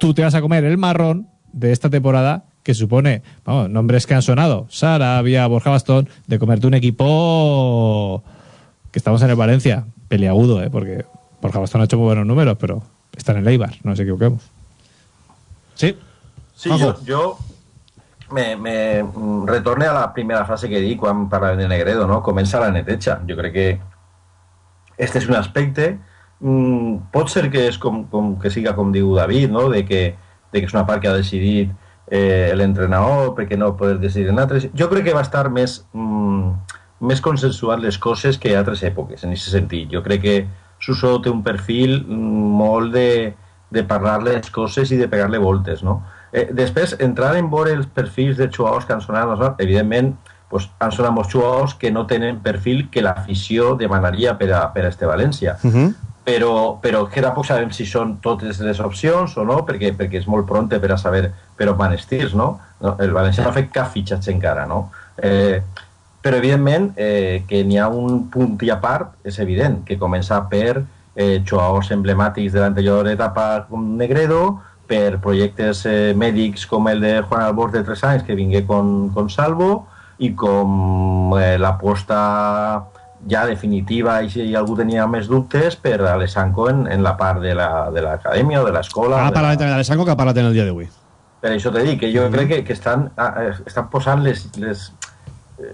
tú te vas a comer el marrón de esta temporada que supone, vamos, nombres que han sonado, Sarabia, Borja Bastón, de comerte un equipo que estamos en el Valencia, peliagudo, ¿eh? porque Borja Bastón ha hecho muy buenos números, pero está en el Eibar, no nos equivoquemos. Sí. Sí, jo me, me mm, retorne a la primera frase que di quan parlàvem de Negredo, no? Comença la neteja. Jo crec que este és un aspecte mm, pot ser que és com, com que siga com diu David, no? de, que, de que és una part que ha decidit eh, l'entrenador perquè no poder decidir en altres. Jo crec que va estar més, mm, més consensuat les coses que altres èpoques, en aquest sentit. Jo crec que Suso té un perfil mm, molt de, de parlar les coses i de pegar-le voltes, no? Eh, després, entrar en veure els perfils de jugadors que han sonat, no, evidentment, pues, han sonat molts jugadors que no tenen perfil que l'afició demanaria per a, per a este València. Uh -huh. Però, però que tampoc sabem si són totes les opcions o no, perquè, perquè és molt pronte per a saber per on van els tirs, no? no el València no ha fet cap fitxatge encara, no? Eh, però evidentment eh, que n'hi ha un punt i a part, és evident, que comença per eh, jugadors emblemàtics de l'anterior etapa com Negredo, per projectes eh, mèdics com el de Juan Albors de 3 anys que vingué con, con Salvo i com eh, l'aposta ja definitiva i si algú tenia més dubtes per Alessanco en, en la part de la- de l'acadèmia la, o de l'escola de la- parlat també d'Alessanco que ha parlat en el dia d'avui. per això t'he dit que jo crec que, que estan, ah, eh, estan posant les, les,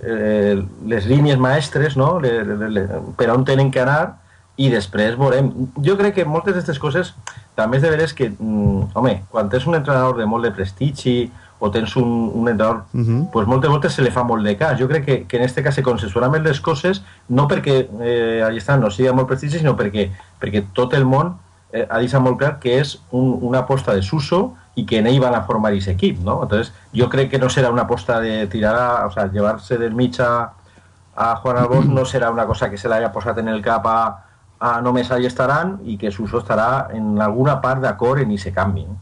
eh, les línies maestres no? le, le, le, per on tenen que anar i després veurem. Jo crec que moltes d'aquestes coses també és de veres que, mm, home, quan tens un entrenador de molt de prestigi o tens un, un entrenador Uh -huh. pues moltes voltes se li fa molt de cas. Jo crec que, que en este cas se consensuaran més les coses, no perquè eh, allà està, no sigui molt prestigi, sinó perquè, perquè tot el món eh, ha deixat molt clar que és un, una aposta de Suso i que en ell van a formar aquest equip, ¿no? Entonces, yo creo que no será una aposta de tirar, a, o sea, llevarse del mig a, Juan Albós no serà una cosa que se l'haya posat en el cap a, a només allà estaran i que Suso estarà en alguna part d'acord en aquest canvi. No?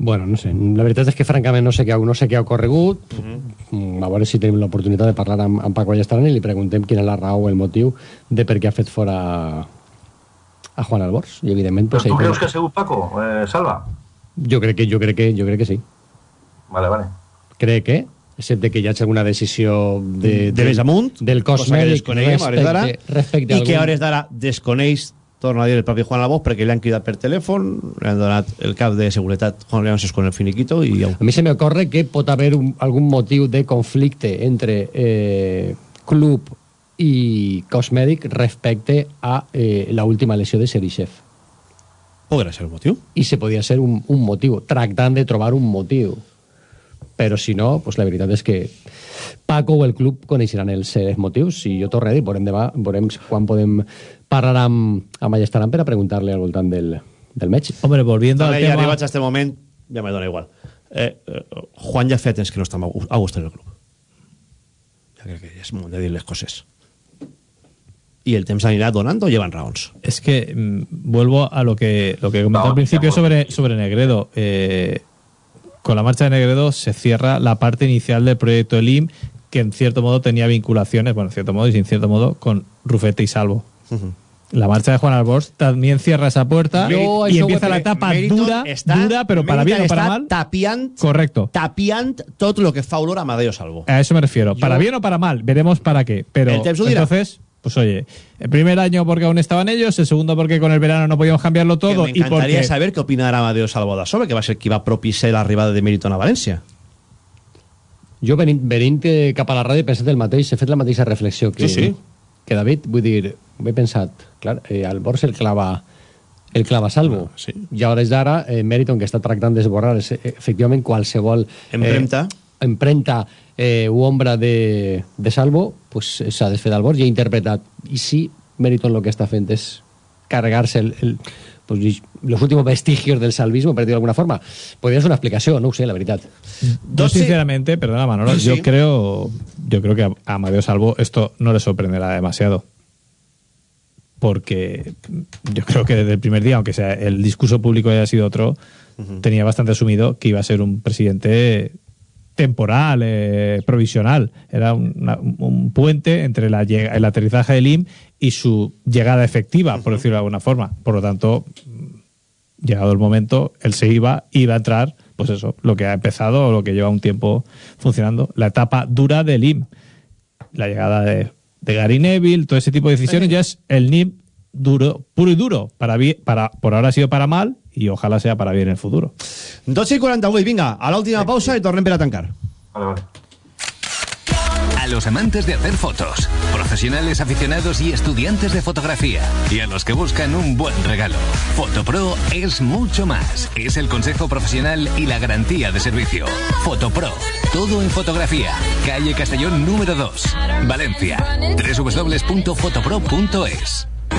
Bueno, no sé, la veritat és que francament no sé què, no sé què ha ocorregut mm, a veure si tenim l'oportunitat de parlar amb, amb Paco Allestaran i li preguntem quina és la raó o el motiu de per què ha fet fora a Juan Albors i evidentment Però pues, tu ell- creus que ha sigut Paco, eh, Salva? Jo crec que jo crec que jo crec que sí Vale, vale. crec que excepte que hi hagi alguna decisió de, de més amunt, del cos que mèdic desconeguem a hores d'ara, respecte, respecte i que a algun- hores d'ara desconeix, torna a dir el propi Juan Labós, perquè li han cridat per telèfon, li han donat el cap de seguretat Juan Leonces con el finiquito i A mi se me ocorre que pot haver un, algun motiu de conflicte entre eh, club i cos mèdic respecte a eh, la última lesió de Serixev. Podrà ser el motiu. I se podia ser un, un motiu, tractant de trobar un motiu. Però si no, pues la veritat és que Paco o el club coneixeran els, els motius i jo torno a dir, veurem, demà, veurem quan podem parlar amb, amb Allestaran per a preguntar-li al voltant del, del match. Hombre, volviendo al Ara ja tema... arribats a este moment, ja me dona igual. Eh, eh, Juan ja fa temps que no està a gust- en el club. Ja crec que és moment de dir les coses. I el temps anirà donant o llevan raons? Es que mm, vuelvo a lo que, lo que No, al principio sobre, sobre Negredo. Eh, con la marcha de Negredo se cierra la parte inicial del proyecto Elim, que en cierto modo tenía vinculaciones, bueno, en cierto modo y sin cierto modo, con Rufete y Salvo. La marcha de Juan Albors también cierra esa puerta Yo y empieza la etapa dura, dura, pero para bien o para mal. tapiant, Correcto. tapiant tot lo que fa olor a Amadeo Salvo. A eso me refiero. Yo- Para bien o para mal, veremos para qué. Pero El entonces, pues oye, el primer año porque aún estaban ellos, el segundo porque con el verano no podíamos cambiarlo todo que y m'encantaria porque saber què opina ara Amadeo Salvo d'això, que va ser qui va propiciar l'arribada de Meriton a València. Jo venint, venint cap a la ràdio he pensat el mateix, he fet la mateixa reflexió que, Sí, sí. que David, vull dir, he pensat, clar, eh, al Bors el clava el clava salvo. sí. I a hores d'ara, eh, Meriton, que està tractant d'esborrar efectivament qualsevol Empremta. eh, empremta eh, u ombra de, de salvo, pues eh, s'ha desfet del Bors i ha interpretat. I sí, Meriton el que està fent és carregar-se el, el, pues, los últimos vestigios del salvismo, per dir d'alguna forma. Podria ser una explicació, no sé, la veritat. yo sinceramente, perdona Manolo, Sí. yo creo, yo creo que a a Amadeo Salvo esto no le sorprenderá demasiado. Porque yo creo que desde el primer día, aunque sea el discurso público haya sido otro, tenía bastante asumido que iba a ser un presidente temporal, eh, provisional. Era una- un puente entre la el aterrizaje del IM y su llegada efectiva, por decirlo de alguna forma. Por lo tanto, llegado el momento, él se iba, iba a entrar, pues eso, lo que ha empezado o lo que lleva un tiempo funcionando, la etapa dura del IM. La llegada de, de Gary Neville, todo ese tipo de decisiones, ya es el NIM duro, puro y duro. Para, para, por ahora ha sido para mal y ojalá sea para bien en el futuro. 12 i 48, vinga, a l'última pausa i tornem per a tancar. Vale, vale. A los amantes de hacer fotos, profesionales aficionados y estudiantes de fotografía, y a los que buscan un buen regalo, Fotopro es mucho más. Es el consejo profesional y la garantía de servicio. Fotopro, todo en fotografía. Calle Castellón número 2, Valencia. www.fotopro.es.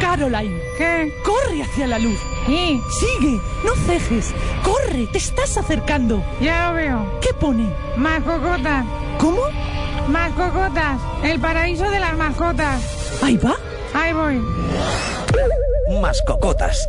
Caroline. ¿Qué? Corre hacia la luz. Sigue, no cejes. Corre, te estás acercando. Ya lo veo. ¿Qué pone? Mascocotas. ¿Cómo? Mascocotas. El paraíso de las mascotas. Ahí va. Ahí voy. Mascocotas,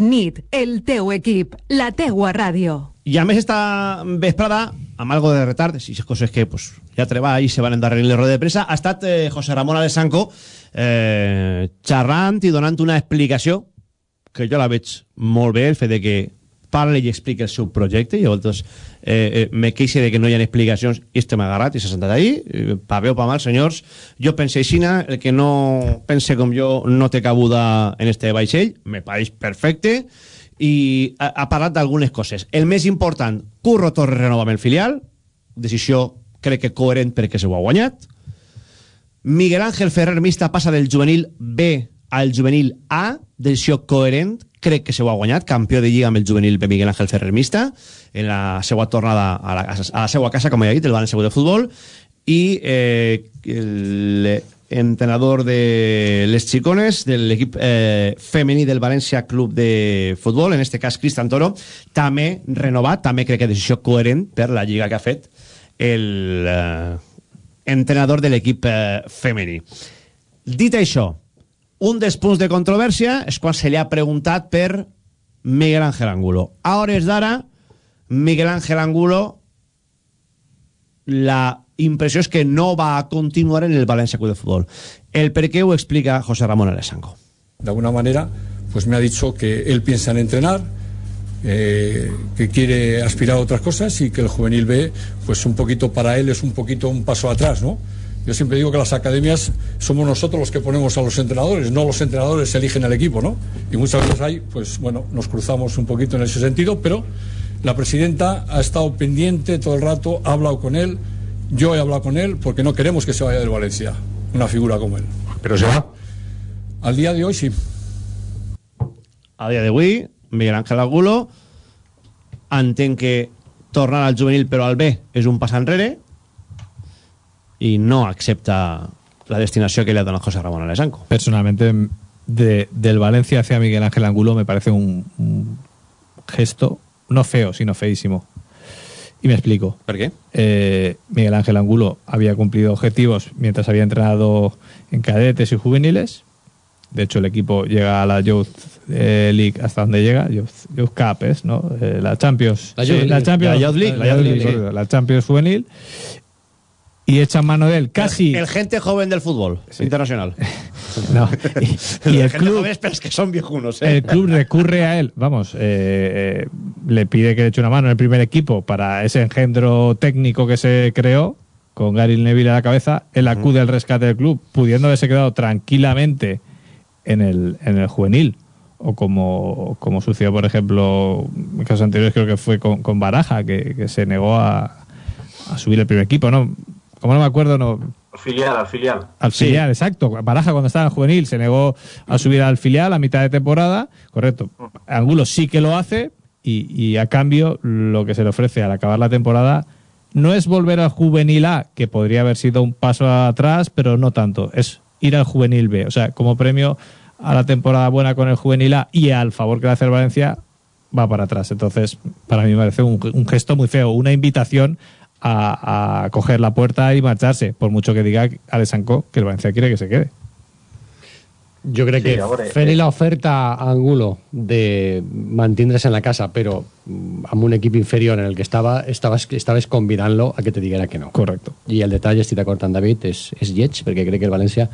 NIT, el teu equip, la teua ràdio. I a més esta vesprada, amb algo de retard, si és coses que pues, ja treba i se van endarrerir les rodes de pressa, ha estat eh, José Ramón Alessanco eh, xerrant i donant una explicació que jo la veig molt bé, el fet de que parla i explica el seu projecte i llavors eh, eh, me queixe de que no hi ha explicacions i este m'ha agarrat i s'ha sentat ahí eh, pa bé o pa mal, senyors jo pense aixina, el que no pense com jo no té cabuda en este vaixell me pareix perfecte. I ha, ha parlat d'algunes coses. El més important, Curro Torres renova filial decisió crec que coherent perquè se ho ha guanyat. Miguel Ángel Ferrer Mista passa del juvenil B al juvenil A, decisió coherent, crec que se ho ha guanyat, campió de lliga amb el juvenil B Miguel Ángel Ferrer Mista, en la seva tornada a la, a la seva casa, com ja he dit, el València de Futbol, i eh, l'entrenador de les xicones, de l'equip eh, femení del València Club de Futbol, en este cas Cristian Toro, també renovat, també crec que decisió coherent per la lliga que ha fet el eh, entrenador de l'equip eh, femení. Dit això, un dels punts de controvèrsia és quan se li ha preguntat per Miguel Ángel Angulo. A hores d'ara, Miguel Ángel Angulo, la impressió és que no va a continuar en el Valencia Club de Fútbol. El per qué ho explica José Ramón Alessanco. De alguna manera, pues me ha dicho que él piensa en entrenar, eh, que quiere aspirar a otras cosas y que el juvenil B, pues un poquito para él es un poquito un paso atrás, ¿no? Yo siempre digo que las academias somos nosotros los que ponemos a los entrenadores, no los entrenadores eligen el equipo, ¿no? Y muchas veces ahí, pues bueno, nos cruzamos un poquito en ese sentido, pero la presidenta ha estado pendiente todo el rato, ha hablado con él, yo he hablado con él porque no queremos que se vaya del Valencia, una figura como él. ¿Pero se va? Al día de hoy sí. A dia d'avui, Miguel Ángel Angulo entén que tornar al juvenil però al B és un pas enrere i no accepta la destinació que le ha donat José Ramón Alessanco. Personalmente, de- del Valencia hacia Miguel Ángel Angulo me parece un, un gesto no feo, sino feísimo. Y me explico. ¿Por qué? Eh, Miguel Ángel Angulo había cumplido objetivos mientras había entrenado en cadetes y juveniles. De hecho, el equipo llega a la Youth eh, League hasta donde llega, Youth, Youth Cup es, ¿no? Eh, la Champions. La Sí, la League. Champions. La Youth League, La, Youth League, la Champions juvenil. Y echan mano de él casi. El gente joven del fútbol internacional. No, y, y el gente club, joven, pero es que son viejunos, ¿eh? el club recurre a él, vamos, eh, eh, le pide que le eche una mano en el primer equipo para ese engendro técnico que se creó, con Gary Neville a la cabeza, él acude al rescate del club, pudiendo haberse quedado tranquilamente en el, en el juvenil. O como, como sucedió, por ejemplo, en casos anteriores, creo que fue con, con Baraja, que, que se negó a, a subir el primer equipo, ¿no? Como no me acuerdo, no, Al filial, al filial. al filial, exacto. Baraja cuando estaba en juvenil se negó a subir al filial a mitad de temporada, correcto. Angulo sí que lo hace y, y a cambio lo que se le ofrece al acabar la temporada no es volver al juvenil A, que podría haber sido un paso atrás, pero no tanto. Es ir al juvenil B. O sea, como premio a la temporada buena con el juvenil A y al favor que le hace el Valencia, va para atrás. Entonces, para mí me parece un, un gesto muy feo, una invitación a, a coger la puerta y marcharse, por mucho que diga Alessanco que el Valencia quiere que se quede. Jo crec Sí, que a veure, fent-li eh, l'oferta a Angulo de mantindre's en la casa, però mm, amb un equip inferior en el que estava, estaves, estaves convidant-lo a que te diguera que no. Correcto. I el detall, estic d'acord amb David, és, és lleig, perquè crec que el València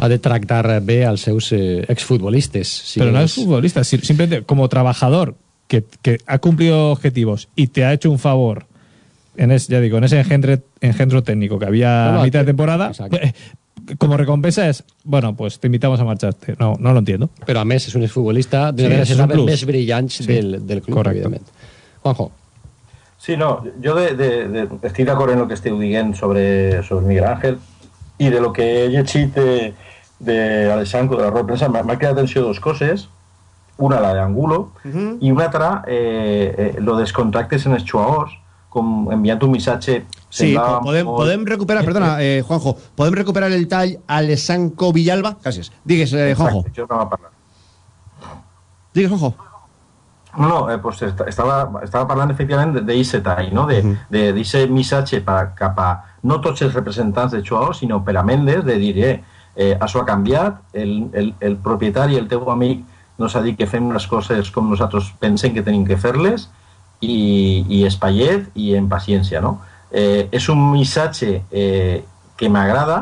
ha de tractar bé als seus eh, exfutbolistes. Si Pero no es futbolista, si- simplemente como trabajador que, que ha cumplido objetivos y te ha hecho un favor, en es, ya digo, en ese engendro, engendro técnico que había No, no, a mitad de temporada, eh, como recompensa es, bueno, pues te invitamos a marcharte. No, no lo entiendo. Però a més és un d'una de és un plus. Sí, del, del club, evidentment. Juanjo. Sí, no, yo de, de, de, estic d'acord en lo que esteu dient sobre, sobre Miguel Ángel i de lo que he llegit de, de Alessanco, de la roda de premsa, m'ha cridat atenció dos coses. una la de Angulo i una altra eh, eh, lo dels contractes en els jugadors com enviant un missatge Sí, podem, molt- podem recuperar, perdona, eh, Juanjo, podem recuperar el tall Alessanco Villalba? Gràcies. Digues, eh, Juanjo. Exacte, això no va parlar. Digues, Juanjo. No, no, eh, pues est- estava, estava parlant efectivament d'aquest tall, no? de, de, d'aquest missatge per, cap a no tots els representants de jugadors, sinó per a Mendes, de dir, eh, eh, això ha canviat, el, el, el propietari, el teu amic, nos ha dit que fem les coses com nosaltres pensem que tenim que fer-les i, i espaiet i en paciència, no? Eh, és un missatge eh, que m'agrada,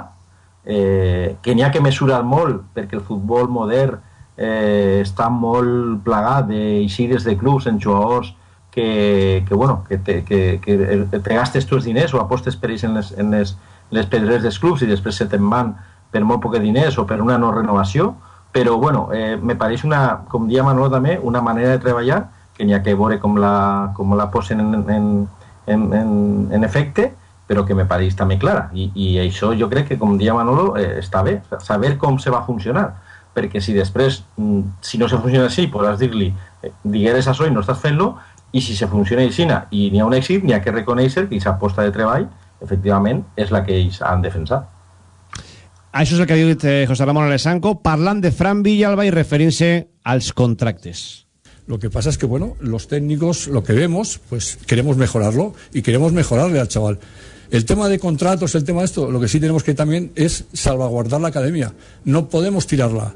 eh, que n'hi ha que mesurar molt perquè el futbol modern eh, està molt plagat d'eixides de clubs en jugadors que, que, bueno, que, te, que, que te gastes tu els diners o apostes per ells en les, en les, les pedreres dels clubs i després se te'n van per molt poc diners o per una no renovació però bueno, eh, me pareix una, com dia Manolo també, una manera de treballar que n'hi ha que veure com la, com la posen en, en, en, en, en efecte però que me pareix també clara i, i això jo crec que com dia Manolo eh, està bé, saber com se va funcionar perquè si després, mm, si no se funciona així, podràs dir-li, eh, digueres això i no estàs fent-lo, i si se funciona així i n'hi ha un èxit, n'hi ha que reconèixer que aquesta aposta de treball, efectivament, és la que ells han defensat. Això és el que ha dit eh, José Ramón Alessanco, parlant de Fran Villalba i referint-se als contractes. Lo que pasa es que, bueno, los técnicos, lo que vemos, pues queremos mejorarlo y queremos mejorarle al chaval. El tema de contratos, el tema de esto, lo que sí tenemos que también es salvaguardar la academia. No podemos tirarla.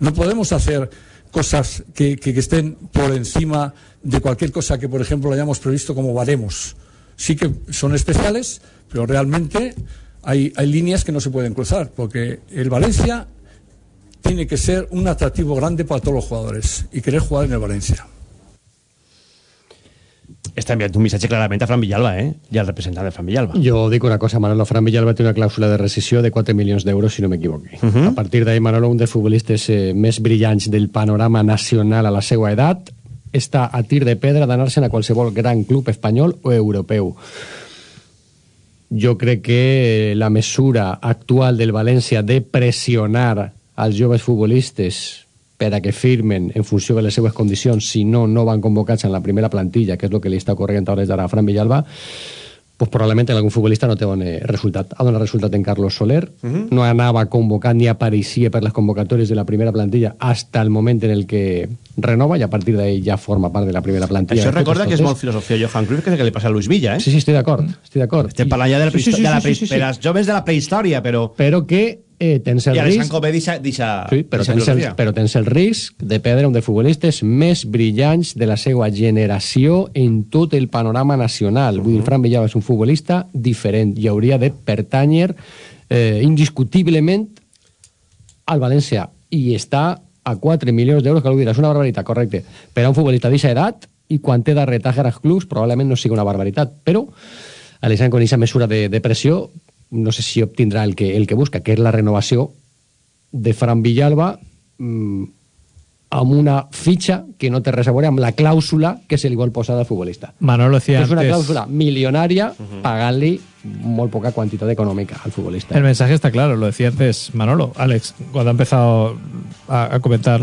No podemos hacer cosas que, que- estén por encima de cualquier cosa que, por ejemplo, hayamos previsto como baremos. Sí que son especiales, pero realmente hay, hay líneas que no se pueden cruzar, porque el Valencia tiene que ser un atractivo grande para todos los jugadores y querer jugar en el Valencia. Està enviant un missatge clarament a Fran Villalba, eh? I al representant de Fran Villalba. Jo dic una cosa, Manolo Fran Villalba té una clàusula de rescisió de 4 milions d'euros, si no m'equivoqui. Uh -huh. A partir d'ahir, Manolo, un dels futbolistes eh, més brillants del panorama nacional a la seva edat, està a tir de pedra d'anar-se'n a qualsevol gran club espanyol o europeu. Jo crec que la mesura actual del València de pressionar als joves futbolistes per a que firmen en funció de les seues condicions, si no, no van convocats en la primera plantilla, que és el que li està ocorrent a hores d'ara a Fran Villalba, pues probablement algun futbolista no té bon eh, resultat. Ha donat resultat en Carlos Soler, uh -huh. no anava convocat ni apareixia per les convocatòries de la primera plantilla hasta el moment en el que renova i a partir d'ahí ja forma part de la primera plantilla. Això de recorda que és molt filosofia Johan Cruyff, que és el que li passa a Luis Villa, eh? Sí, sí, estic d'acord, estic d'acord. Estem parlant ja de la, Sí, sí, sí, de la sí, sí, sí. per als joves de la prehistòria, però... Però que eh, tens el I risc... Ve deixa, deixa, Sí, però deixa tens, el, però tens el risc de perdre un dels futbolistes més brillants de la seva generació en tot el panorama nacional. Vull dir, Fran Villalba és un futbolista diferent i hauria de pertànyer eh, indiscutiblement al València. I està a 4 milions d'euros, que ho dirà, és una barbaritat, correcte, per a un futbolista d'aquesta edat i quan té de retaje als clubs probablement no sigui una barbaritat, però Alessandro con aquesta mesura de, de pressió no sé si obtindrà el que, el que busca, que és la renovació de Fran Villalba mm, amb una fitxa que no té res a veure amb la clàusula que se li vol posar al futbolista. Manolo decía és una antes- clàusula milionària pagant-li molt poca quantitat econòmica al futbolista. El mensaje está claro, lo decía antes Manolo. Alex, cuando ha empezado a, a comentar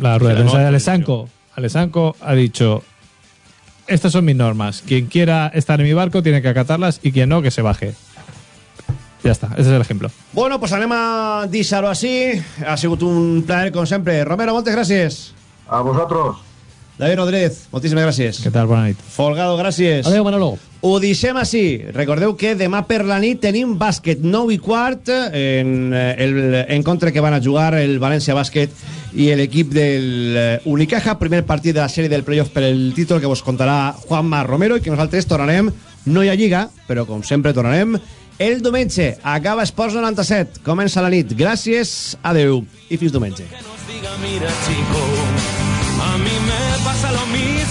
la rueda de prensa de Alessanco, Alessanco ha dicho: Estas son mis normas. Quien quiera estar en mi barco tiene que acatarlas y quien no, que se baje. Ya está, ese es el ejemplo. Bueno, pues anem a deixar-ho així. Ha sigut un plaer, com sempre. Romero, moltes gràcies. A vosaltres. David Rodríguez, moltíssimes gràcies. ¿Qué tal? Buena nit. Folgado, gràcies. Adéu, Manolo. Ho deixem així. Recordeu que demà per la nit tenim bàsquet 9 i quart en eh, el encontre que van a jugar el València Bàsquet i l'equip del eh, Unicaja, primer partit de la sèrie del playoff per el títol que vos contarà Juanma Romero i que nosaltres tornarem, no hi ha lliga, però com sempre tornarem el diumenge. Acaba Esports 97, comença la nit. Gràcies, adeu i fins diumenge. diga, mira chico, a mí me pasa lo mismo,